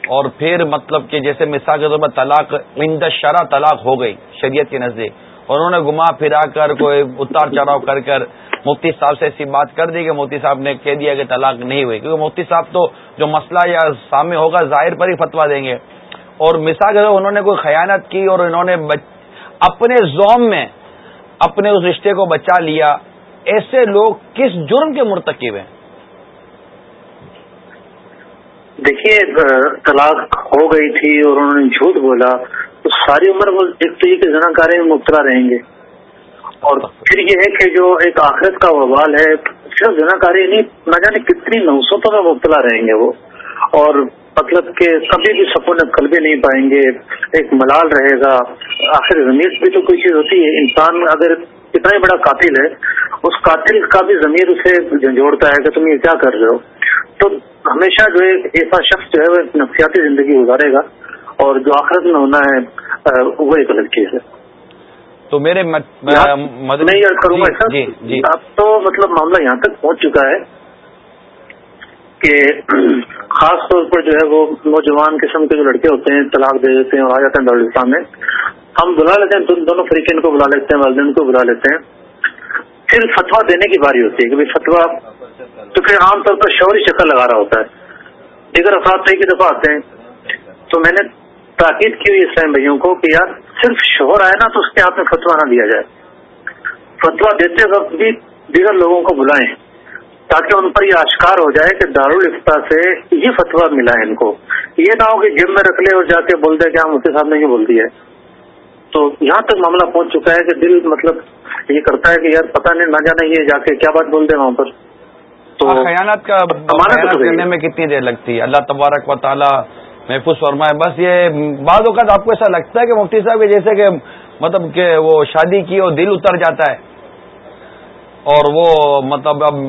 اور پھر مطلب کہ جیسے مثال کے طور پر طلاق اند شرح طلاق ہو گئی شریعت کے نزدیک اور انہوں نے گما پھرا کر کوئی اتار چڑھاؤ کر کر مفتی صاحب سے ایسی بات کر دی کہ مفتی صاحب نے کہہ دیا کہ طلاق نہیں ہوئی، کیونکہ مفتی صاحب تو جو مسئلہ یا سامنے ہوگا ظاہر پر ہی فتوا دیں گے۔ اور مثال کے انہوں نے کوئی خیانت کی اور انہوں نے اپنے زوم میں اپنے اس رشتے کو بچا لیا۔ ایسے لوگ کس جرم کے مرتکب ہیں؟ دیکھیے طلاق ہو گئی تھی اور انہوں نے جھوٹ بولا، تو ساری عمر وہ ایک تو یہ کہ زنا میں مبتلا رہیں گے۔ اور پھر یہ ہے کہ جو ایک آخرت کا وبال ہے، صرف زنا کاری نہیں، نہ جانے کتنی نوسطوں میں مبتلا رہیں گے وہ۔ اور مطلب کہ کبھی بھی سکون قلبے نہیں پائیں گے، ایک ملال رہے گا۔ آخر زمین بھی تو کوئی چیز ہوتی ہے، انسان اگر اتنا ہی بڑا قاتل ہے، اس قاتل کا بھی ضمیر اسے جھنجھوڑتا ہے کہ تم یہ کیا کر رہے ہو۔ تو ہمیشہ جو ہے، ایسا شخص جو ہے، وہ نفسیاتی زندگی گزارے گا اور جو آخرت میں ہونا ہے، وہ ایک الگ چیز ہے۔ تو میرے میں یہ کروں گا جی جی اب تو مطلب معاملہ یہاں تک پہنچ چکا ہے کہ خاص طور پر جو ہے وہ نوجوان قسم کے جو لڑکے ہوتے ہیں طلاق دے دیتے ہیں اور آ جاتے ہیں دارالستان میں۔ ہم بلا لیتے ہیں دونوں فریقین کو بلا لیتے ہیں والدین کو بلا لیتے ہیں۔ پھر فتوا دینے کی باری ہوتی ہے کہ فتوا تو پھر عام طور پر شوہری شکل لگا رہا ہوتا ہے۔ دیگر افراد کئی دفعہ آتے ہیں۔ تو میں نے تاکید کی ہوئی اسلام بھائیوں کو کہ یار صرف شوہر آئے نا تو اس کے ہاتھ میں فتوا نہ دیا جائے۔ فتوا دیتے وقت بھی دیگر لوگوں کو بلائیں تاکہ ان پر یہ آشکار ہو جائے کہ دارالفتا سے یہ فتوا ملا ہے ان کو۔ یہ نہ ہو کہ جم میں رکھ لے اور جا کے بول دے کہ ہم اس کے سامنے یہ بول دیا ہے تو یہاں تک معاملہ پہنچ چکا ہے کہ دل مطلب یہ کرتا ہے کہ یار پتہ نہیں نہ جانا یہ جا کے کیا بات بول دے وہاں پر۔ تو خیالات کا کرنے میں کتنی دیر لگتی ہے؟ اللہ تبارک و تعالیٰ محفوظ فرمائے، بس یہ بعض اوقات آپ کو ایسا لگتا ہے کہ مفتی صاحب جیسے کہ مطلب کہ وہ شادی کی اور دل اتر جاتا ہے اور وہ مطلب اب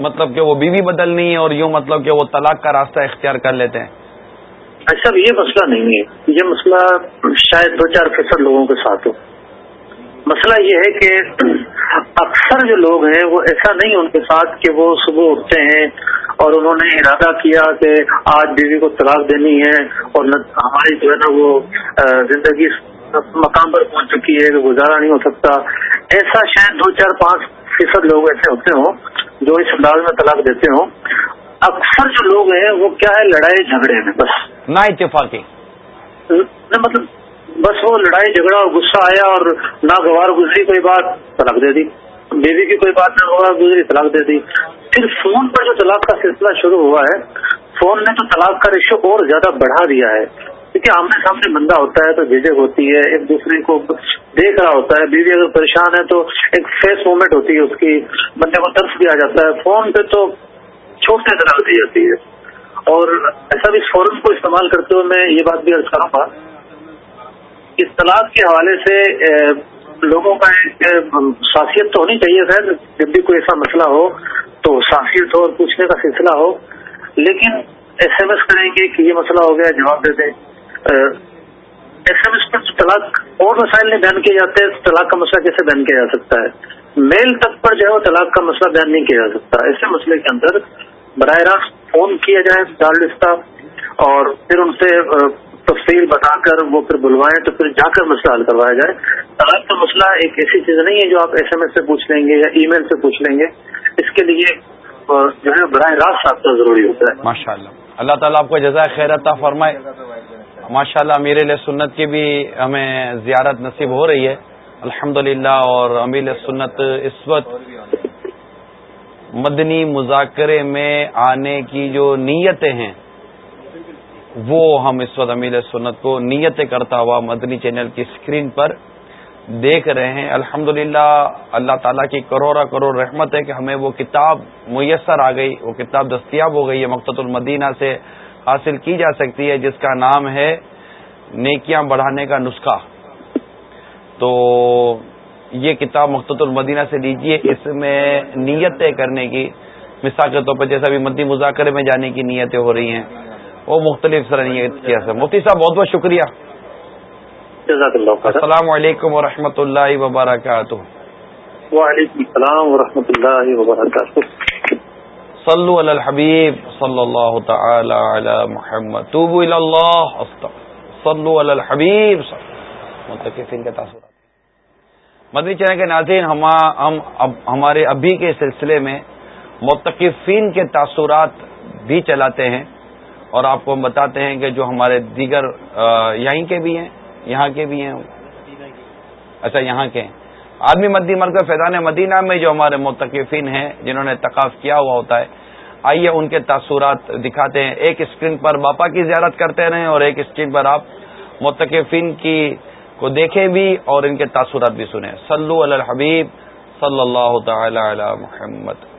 مطلب کہ وہ بیوی بدلنی ہے اور یوں مطلب کہ وہ طلاق کا راستہ اختیار کر لیتے ہیں۔ اچھا یہ مسئلہ نہیں ہے۔ یہ مسئلہ شاید دو چار فیصد لوگوں کے ساتھ ہو۔ مسئلہ یہ ہے کہ اکثر جو لوگ ہیں، وہ ایسا نہیں ان کے ساتھ کہ وہ صبح اٹھتے ہیں اور انہوں نے ارادہ کیا کہ آج بیوی کو طلاق دینی ہے اور ہماری جو ہے نا وہ زندگی مقام پر پہنچ چکی ہے کہ گزارا نہیں ہو سکتا۔ ایسا شاید دو چار پانچ فیصد لوگ ایسے ہوتے ہوں جو اس انداز میں طلاق دیتے ہوں۔ اکثر جو لوگ ہیں وہ کیا ہے لڑائی جھگڑے میں بس۔ نہ اتفاقی۔ مطلب بس وہ لڑائی جھگڑا اور غصہ آیا اور نہ گوار گزری کوئی بات طلاق دے دی۔ بیوی کی کوئی بات نہ گوار گزری طلاق دے دی۔ پھر فون پر جو طلاق کا سلسلہ شروع ہوا ہے، فون نے تو طلاق کا ریشو اور زیادہ بڑھا دیا ہے۔ کیونکہ آمنے سامنے بندہ ہوتا ہے تو جھجک ہوتی ہے، ایک دوسرے کو دیکھ رہا ہوتا ہے، بیوی اگر پریشان ہے تو ایک فیس مومنٹ ہوتی ہے، اس کی بندے کو طرف دیا جاتا ہے۔ فون پہ تو چھوٹتے طلاق دی جاتی ہے۔ اور ایسا بھی فورن کو استعمال کرتے ہوئے میں یہ بات بھی عرض کروں گا اس طلاق کے حوالے سے لوگوں کا ایک خاصیت تو ہونی چاہیے۔ خیر، جب بھی کوئی ایسا مسئلہ ہو تو خاصیت ہو اور پوچھنے کا سلسلہ ہو، لیکن ایس ایم ایس کریں گے کہ یہ مسئلہ ہو گیا، جواب دے دیں۔ ایس ایم ایس پر طلاق اور مسائل نہیں بیان کیے جاتے ہیں طلاق کا مسئلہ کیسے بیان کیا جا سکتا ہے؟ میل تک پر جو ہے وہ طلاق کا مسئلہ بیان نہیں کیا جا سکتا۔ ایسے مسئلے کے اندر براہ راست فون کیا جائے، دار اور پھر ان سے تفصیل بتا کر وہ پھر بلوائیں تو پھر جا کر مسئلہ حل کروایا جائے۔ طلاق کا مسئلہ ایک ایسی چیز نہیں ہے جو آپ ایس ایم ایس سے پوچھ لیں گے یا ای میل سے پوچھ لیں گے۔ اس کے لیے جو ہے، براہ راست آپ کا ضروری ہوتا ہے۔ ماشاء اللہ اللہ تعالیٰ آپ کو جزائے خیر عطا فرمائے۔ ماشاء اللہ امیر سنت کی بھی ہمیں زیارت نصیب ہو رہی ہے۔ الحمد اور امیر سنت اس وقت مدنی مذاکرے میں آنے کی جو نیتیں ہیں وہ ہم اس وقت امیل سنت کو نیت کرتا ہوا مدنی چینل کی اسکرین پر دیکھ رہے ہیں۔ الحمد اللہ تعالیٰ کی کروڑا کروڑ رحمت ہے کہ ہمیں وہ کتاب میسر آ گئی، وہ کتاب دستیاب ہو گئی ہے مقت المدینہ سے حاصل کی جا سکتی ہے، جس کا نام ہے نیکیاں بڑھانے کا نسخہ۔ تو یہ کتاب مقت المدینہ سے لیجیے اس میں نیتیں کرنے کی، مثال کے طور پر جیسا بھی مدی مذاکرے میں جانے کی نیتیں ہو رہی ہیں۔ وہ مختلف مفتی صاحب بہت بہت شکریہ۔ السلام علیکم و رحمۃ اللہ وبرکاتہ۔ وعلیکم السلام و اللہ وبرکاتہ۔ صلو علی الحبیب صلی اللہ تعالی علی محمد۔ توبو علی اللہ۔ صلو علی الحبیب متقفین کے تاثرات۔ مدنی چینل کے ناظرین ہم ہمارے ابھی کے سلسلے میں متقفین کے تاثرات بھی چلاتے ہیں۔ اور آپ کو ہم بتاتے ہیں کہ جو ہمارے دیگر یہیں کے بھی ہیں، یہاں کے بھی ہیں۔ اچھا یہاں کے آدمی مدی مرکز فیضان مدینہ میں جو ہمارے متقفین ہیں، جنہوں نے تقاف کیا ہوا ہوتا ہے، آئیے ان کے تاثرات دکھاتے ہیں۔ ایک اسکرین پر باپا کی زیارت کرتے رہیں اور ایک اسکرین پر آپ متقفین کی کو دیکھیں بھی اور ان کے تاثرات بھی سنیں۔ صلو علی الحبیب، صلی اللہ تعالی علی محمد۔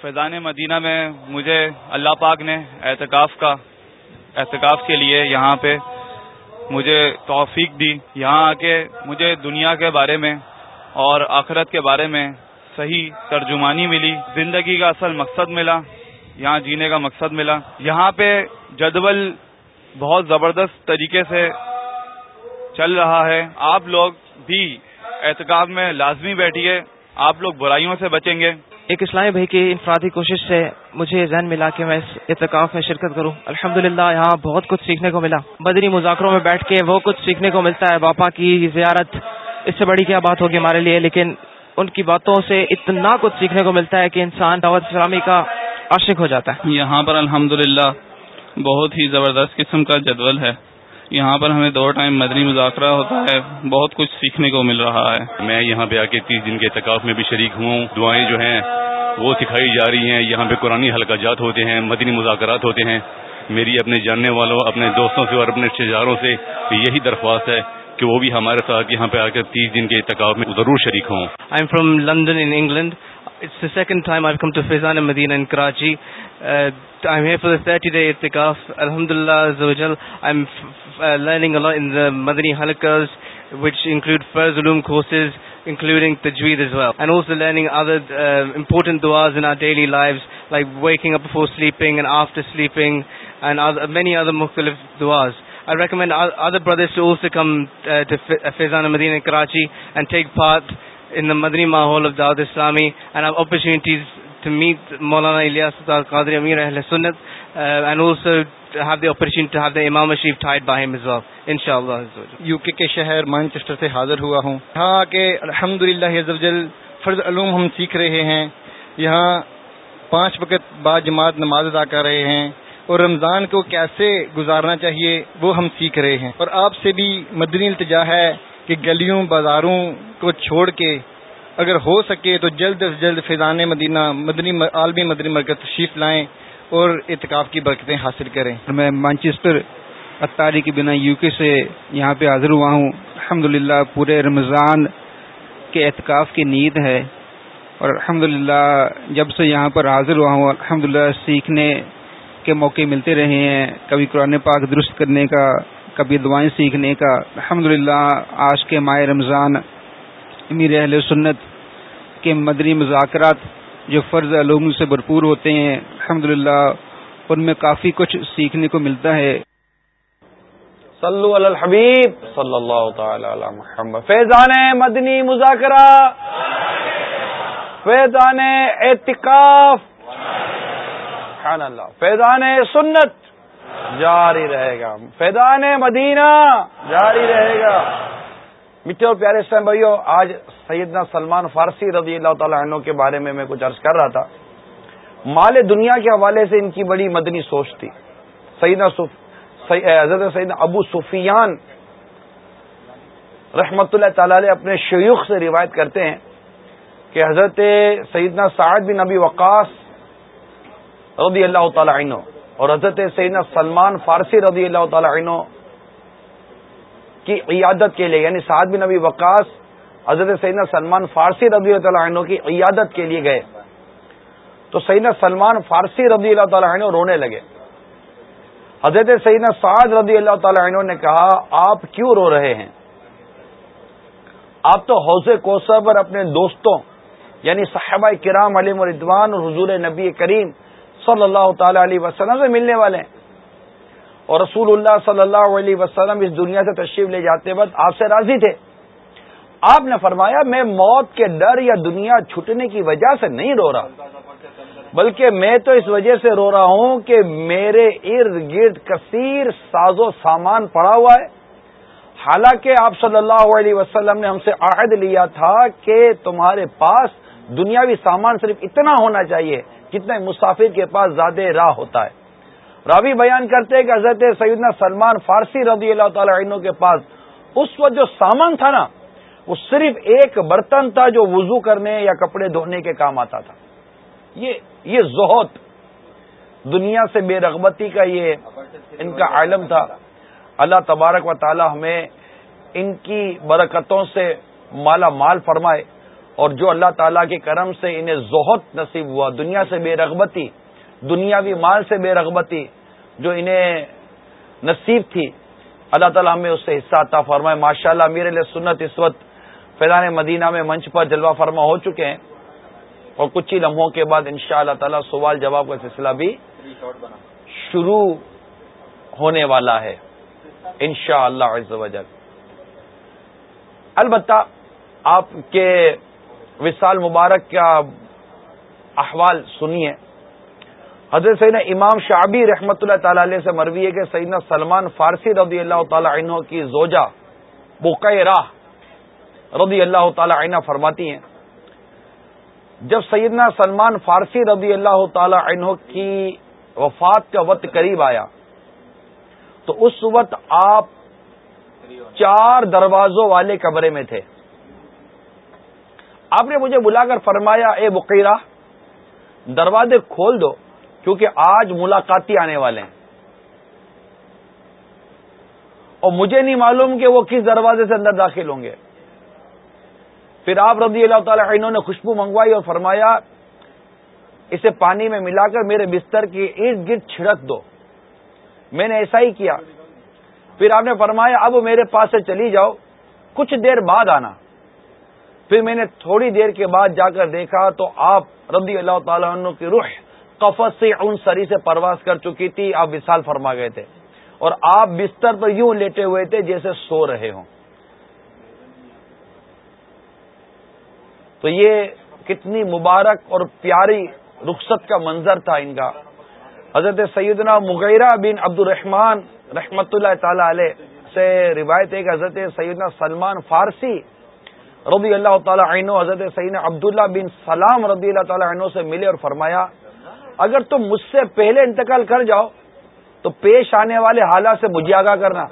فیضان مدینہ میں مجھے اللہ پاک نے اعتکاف کا احتکاف کے لیے یہاں پہ مجھے توفیق دی، یہاں آ کے مجھے دنیا کے بارے میں اور آخرت کے بارے میں صحیح ترجمانی ملی، زندگی کا اصل مقصد ملا، یہاں جینے کا مقصد ملا۔ یہاں پہ جدول بہت زبردست طریقے سے چل رہا ہے۔ آپ لوگ بھی احتکاب میں لازمی بیٹھیے، آپ لوگ برائیوں سے بچیں گے۔ ایک اسلامی بھائی کی انفرادی کوشش سے مجھے ذہن ملا کہ میں اس اعتکاف میں شرکت کروں۔ الحمد یہاں بہت کچھ سیکھنے کو ملا۔ بدری مذاکروں میں بیٹھ کے وہ کچھ سیکھنے کو ملتا ہے، باپا کی زیارت۔ اس سے بڑی کیا بات ہوگی ہمارے لیے، لیکن ان کی باتوں سے اتنا کچھ سیکھنے کو ملتا ہے کہ انسان دعوت اسلامی کا عاشق ہو جاتا ہے۔ یہاں پر الحمد بہت ہی زبردست قسم کا جدول ہے۔ یہاں پر ہمیں دو ٹائم مدنی مذاکرہ ہوتا ہے بہت کچھ سیکھنے کو مل رہا ہے۔ میں یہاں پہ آ کے تیس دن کے اعتکاف میں بھی شریک ہوں۔ دعائیں جو ہیں وہ سکھائی جا رہی ہیں۔ یہاں پہ قرآن حلقہ جات ہوتے ہیں مدنی مذاکرات ہوتے ہیں۔ میری اپنے جاننے والوں اپنے دوستوں سے اور اپنے رشتے داروں سے یہی درخواست ہے وہ بھی ہمارے یہاں پہ آ کر تیس دن کے ارتقاب میں I am from London England's مدنیگ اپلیپنگ دعا I recommend other brothers to also come uh, to Faizan Madinah in Karachi and take part in the Madani Mahal of Dawud Islami and have opportunities to meet Maulana Ilyas Qadri Amir Ahl Sunnat uh, and also to have the opportunity to have the Imam Ashrif tied by him as well inshallah U K کے شہر Manchester سے حاضر ہوا ہوں یہاں کے الحمد للہ فرض علوم ہم سیکھ رہے ہیں یہاں پانچ وقت بعد جماعت نماز ادا کر رہے ہیں اور رمضان کو کیسے گزارنا چاہیے وہ ہم سیکھ رہے ہیں۔ اور آپ سے بھی مدنی التجا ہے کہ گلیوں، بازاروں کو چھوڑ کے اگر ہو سکے تو جلد از جلد فیضان مدینہ، مدنی عالمی مدنی مرکز تشریف لائیں اور اتکاف کی برکتیں حاصل کریں۔ میں مانچسٹر اتاری کی بنا یو کے سے یہاں پہ حاضر ہوا ہوں۔ الحمد پورے رمضان کے اعتکاف کی نیند ہے۔ اور الحمد جب سے یہاں پر حاضر ہوا ہوں الحمد سیکھنے کے موقع ملتے رہے ہیں، کبھی قرآن پاک درست کرنے کا، کبھی دعائیں سیکھنے کا۔ الحمد آج کے ماہ رمضان، امیر اہل سنت کے مدنی مذاکرات جو فرض علوم سے بھرپور ہوتے ہیں۔ الحمد ان میں کافی کچھ سیکھنے کو ملتا ہے۔ صلو علی الحبیب، صلی اللہ تعالی علی محمد۔ فیضان مدنی مذاکرہ۔ فیضان اعتکاف۔ سبحان اللہ. فیضان سنت جاری رہے گا. فیضان مدینہ جاری رہے گا. میٹھے اور پیارے اسلام بھائیو، آج سیدنا سلمان فارسی رضی اللہ تعالیٰ عنہ کے بارے میں میں کچھ عرض کر رہا تھا۔ مال دنیا کے حوالے سے ان کی بڑی مدنی سوچ تھی۔ سیدنا حضرت سیدنا ابو سفیان رحمت اللہ تعالی علیہ اپنے شیوخ سے روایت کرتے ہیں کہ حضرت سیدنا سعد بن نبی وقاص رضی اللہ تعالی عنہ. اور حضرت سیدنا سلمان فارسی رضی اللہ تعالی عنہ کی عیادت کے لیے یعنی سعد بن نبی وقاص، حضرت سیدنا سلمان فارسی رضی اللہ تعالیٰ عنہ کی عیادت کے لیے گئے۔ تو سیدنا سلمان فارسی رضی اللہ تعالیٰ عنہ رونے لگے۔ حضرت سیدنا سعد رضی اللہ تعالیٰ عنہ نے کہا، آپ کیوں رو رہے ہیں؟ آپ تو حوض کوثر پر اپنے دوستوں یعنی صحابہ کرام علی مردوان اور حضور نبی کریم صلی اللہ تعالی علیہ وسلم سے ملنے والے ہیں۔ اور رسول اللہ صلی اللہ علیہ وسلم اس دنیا سے تشریف لے جاتے وقت آپ سے راضی تھے۔ آپ نے فرمایا، میں موت کے ڈر یا دنیا چھٹنے کی وجہ سے نہیں رو رہا، بلکہ میں تو اس وجہ سے رو رہا ہوں کہ میرے ارد گرد کثیر ساز و سامان پڑا ہوا ہے۔ حالانکہ آپ صلی اللہ علیہ وسلم نے ہم سے عہد لیا تھا کہ تمہارے پاس دنیاوی سامان صرف اتنا ہونا چاہیے کتنے مسافر کے پاس زیادہ راہ ہوتا ہے۔ راوی بیان کرتے کہ حضرت سیدنا سلمان فارسی رضی اللہ تعالی عنہ کے پاس اس وقت جو سامان تھا نا، وہ صرف ایک برتن تھا جو وضو کرنے یا کپڑے دھونے کے کام آتا تھا۔ یہ یہ زہد دنیا سے بے رغبتی کا یہ ان کا عالم تھا۔ اللہ تبارک و تعالی ہمیں ان کی برکتوں سے مالا مال فرمائے۔ اور جو اللہ تعالیٰ کے کرم سے انہیں ذہت نصیب ہوا، دنیا سے بے رغبتی، دنیاوی مال سے بے رغبتی جو انہیں نصیب تھی، اللہ تعالیٰ ہمیں اس سے حصہ عطا فرمائے۔ ماشاء اللہ میرے لیے سنت اس وقت فیضان مدینہ میں منچ پر جلوہ فرما ہو چکے ہیں اور کچھ ہی لمحوں کے بعد ان شاء اللہ تعالی سوال جواب کا سلسلہ بھی شروع ہونے والا ہے۔ ان شاء اللہ البتہ آپ کے وصال مبارک کا احوال سنیے۔ حضرت سیدنا امام شعبی رحمۃ اللہ تعالی علیہ سے مروی ہے کہ سیدنا سلمان فارسی رضی اللہ تعالی عنہ کی زوجہ راہ رضی اللہ تعالی عنہ فرماتی ہیں۔ جب سیدنا سلمان فارسی رضی اللہ تعالی عنہ کی وفات کا وقت قریب آیا، تو اس وقت آپ چار دروازوں والے کمرے میں تھے۔ آپ نے مجھے بلا کر فرمایا، اے بقیرہ، دروازے کھول دو، کیونکہ آج ملاقاتی آنے والے ہیں۔ اور مجھے نہیں معلوم کہ وہ کس دروازے سے اندر داخل ہوں گے۔ پھر آپ رضی اللہ تعالی انہوں نے خوشبو منگوائی اور فرمایا، اسے پانی میں ملا کر میرے بستر کی ارد گرد چھڑک دو۔ میں نے ایسا ہی کیا۔ پھر آپ نے فرمایا، اب میرے پاس سے چلی جاؤ، کچھ دیر بعد آنا۔ پھر میں نے تھوڑی دیر کے بعد جا کر دیکھا تو آپ رضی اللہ تعالیٰ عنہ کی روح قفت سے ان سری سے پرواز کر چکی تھی، آپ وصال فرما گئے تھے۔ اور آپ بستر پر یوں لیٹے ہوئے تھے جیسے سو رہے ہوں۔ تو یہ کتنی مبارک اور پیاری رخصت کا منظر تھا ان کا۔ حضرت سیدنا مغیرہ بن عبد الرحمان رحمت اللہ تعالی علیہ سے روایت ہے کہ حضرت سیدنا سلمان فارسی رضی اللہ تعالیٰ عنہ، حضرت سیدنا عبداللہ بن سلام رضی اللہ تعالیٰ عنہ سے ملے اور فرمایا، اگر تم مجھ سے پہلے انتقال کر جاؤ، تو پیش آنے والے حالات سے مجھے آگاہ کرنا۔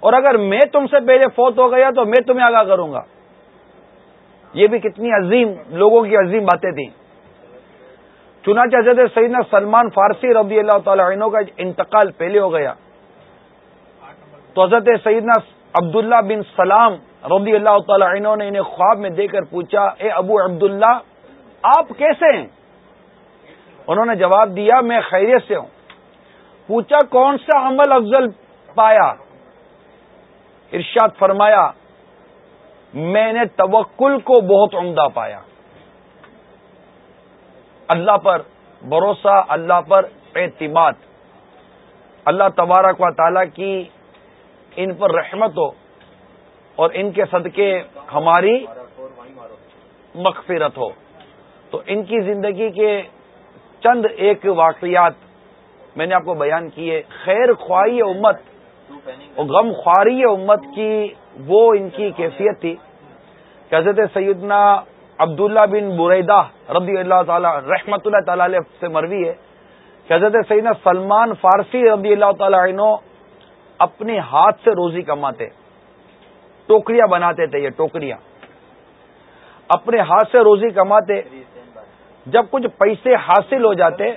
اور اگر میں تم سے پہلے فوت ہو گیا، تو میں تمہیں آگاہ کروں گا۔ یہ بھی کتنی عظیم، لوگوں کی عظیم باتیں تھیں۔ چنانچہ حضرت سیدنا سلمان فارسی رضی اللہ تعالی عنہ کا انتقال پہلے ہو گیا۔ تو حضرت سیدنا عبداللہ بن سلام رضی اللہ تعالی عنہ نے انہیں خواب میں دے کر پوچھا، اے ابو عبداللہ، آپ کیسے ہیں؟ انہوں نے جواب دیا، میں خیریت سے ہوں. پوچھا، کون سا عمل افضل پایا؟ ارشاد فرمایا، میں نے توکل کو بہت عمدہ پایا۔ اللہ پر بھروسہ، اللہ پر اعتماد۔ اللہ تبارک و تعالی کی ان پر رحمت ہو۔ اور ان کے صدقے ہماری مغفرت ہو۔ تو ان کی زندگی کے چند ایک واقعات میں نے آپ کو بیان کیے۔ خیر خواہی امت اور غم خواری امت کی وہ ان کی کیفیت تھی کہ حضرت سیدنا عبداللہ بن بریدہ رضی اللہ تعالی رحمت اللہ تعالی علیہ سے مروی ہے کہ حضرت سیدنا سلمان فارسی رضی اللہ تعالی عنہ اپنے ہاتھ سے روزی کماتے۔ ٹوکریاں بناتے تھے، یہ ٹوکریاں۔ اپنے ہاتھ سے روزی کماتے، جب کچھ پیسے حاصل ہو جاتے،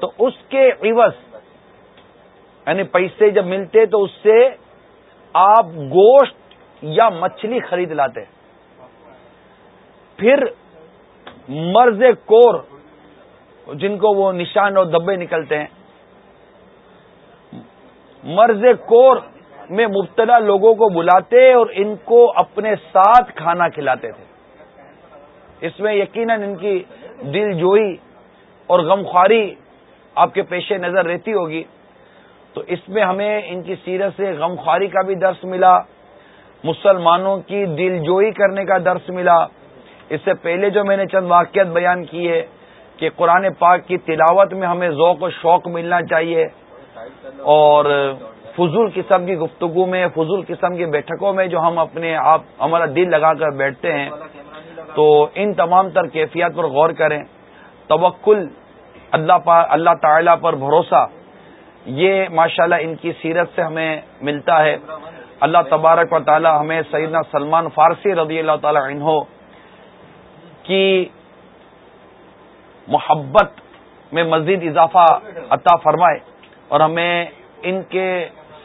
تو اس کے عوض یعنی پیسے جب ملتے تو اس سے آپ گوشت یا مچھلی خرید لاتے۔ پھر مرض کور، جن کو وہ نشان اور دبے نکلتے ہیں، مرض کور میں مبتلا لوگوں کو بلاتے اور ان کو اپنے ساتھ کھانا کھلاتے تھے۔ اس میں یقیناً ان کی دل جوئی اور غمخواری آپ کے پیش نظر رہتی ہوگی۔ تو اس میں ہمیں ان کی سیرت سے غمخواری کا بھی درس ملا، مسلمانوں کی دل جوئی کرنے کا درس ملا۔ اس سے پہلے جو میں نے چند واقعات بیان کیے کہ قرآن پاک کی تلاوت میں ہمیں ذوق و شوق ملنا چاہیے اور فضول قسم کی گفتگو میں، فضول قسم کی بیٹھکوں میں جو ہم اپنے آپ، ہمارا دل لگا کر بیٹھتے ہیں، تو ان تمام تر کیفیات پر غور کریں۔ توکل، اللہ اللہ تعالی پر بھروسہ، یہ ماشاءاللہ ان کی سیرت سے ہمیں ملتا ہے۔ اللہ تبارک و تعالی ہمیں سیدنا سلمان فارسی رضی اللہ تعالی عنہ کی محبت میں مزید اضافہ عطا فرمائے اور ہمیں ان کے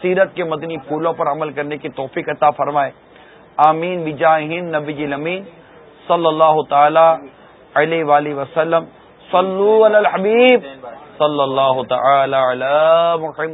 سیرت کے مدنی پھولوں پر عمل کرنے کی توفیق عطا فرمائے۔ آمین۔ بجاہین۔ نبی جی امین صلی اللہ تعالی علیہ وآلہ وسلم۔ صلو علی الحبیب۔ صلی اللہ تعالی علی محمد۔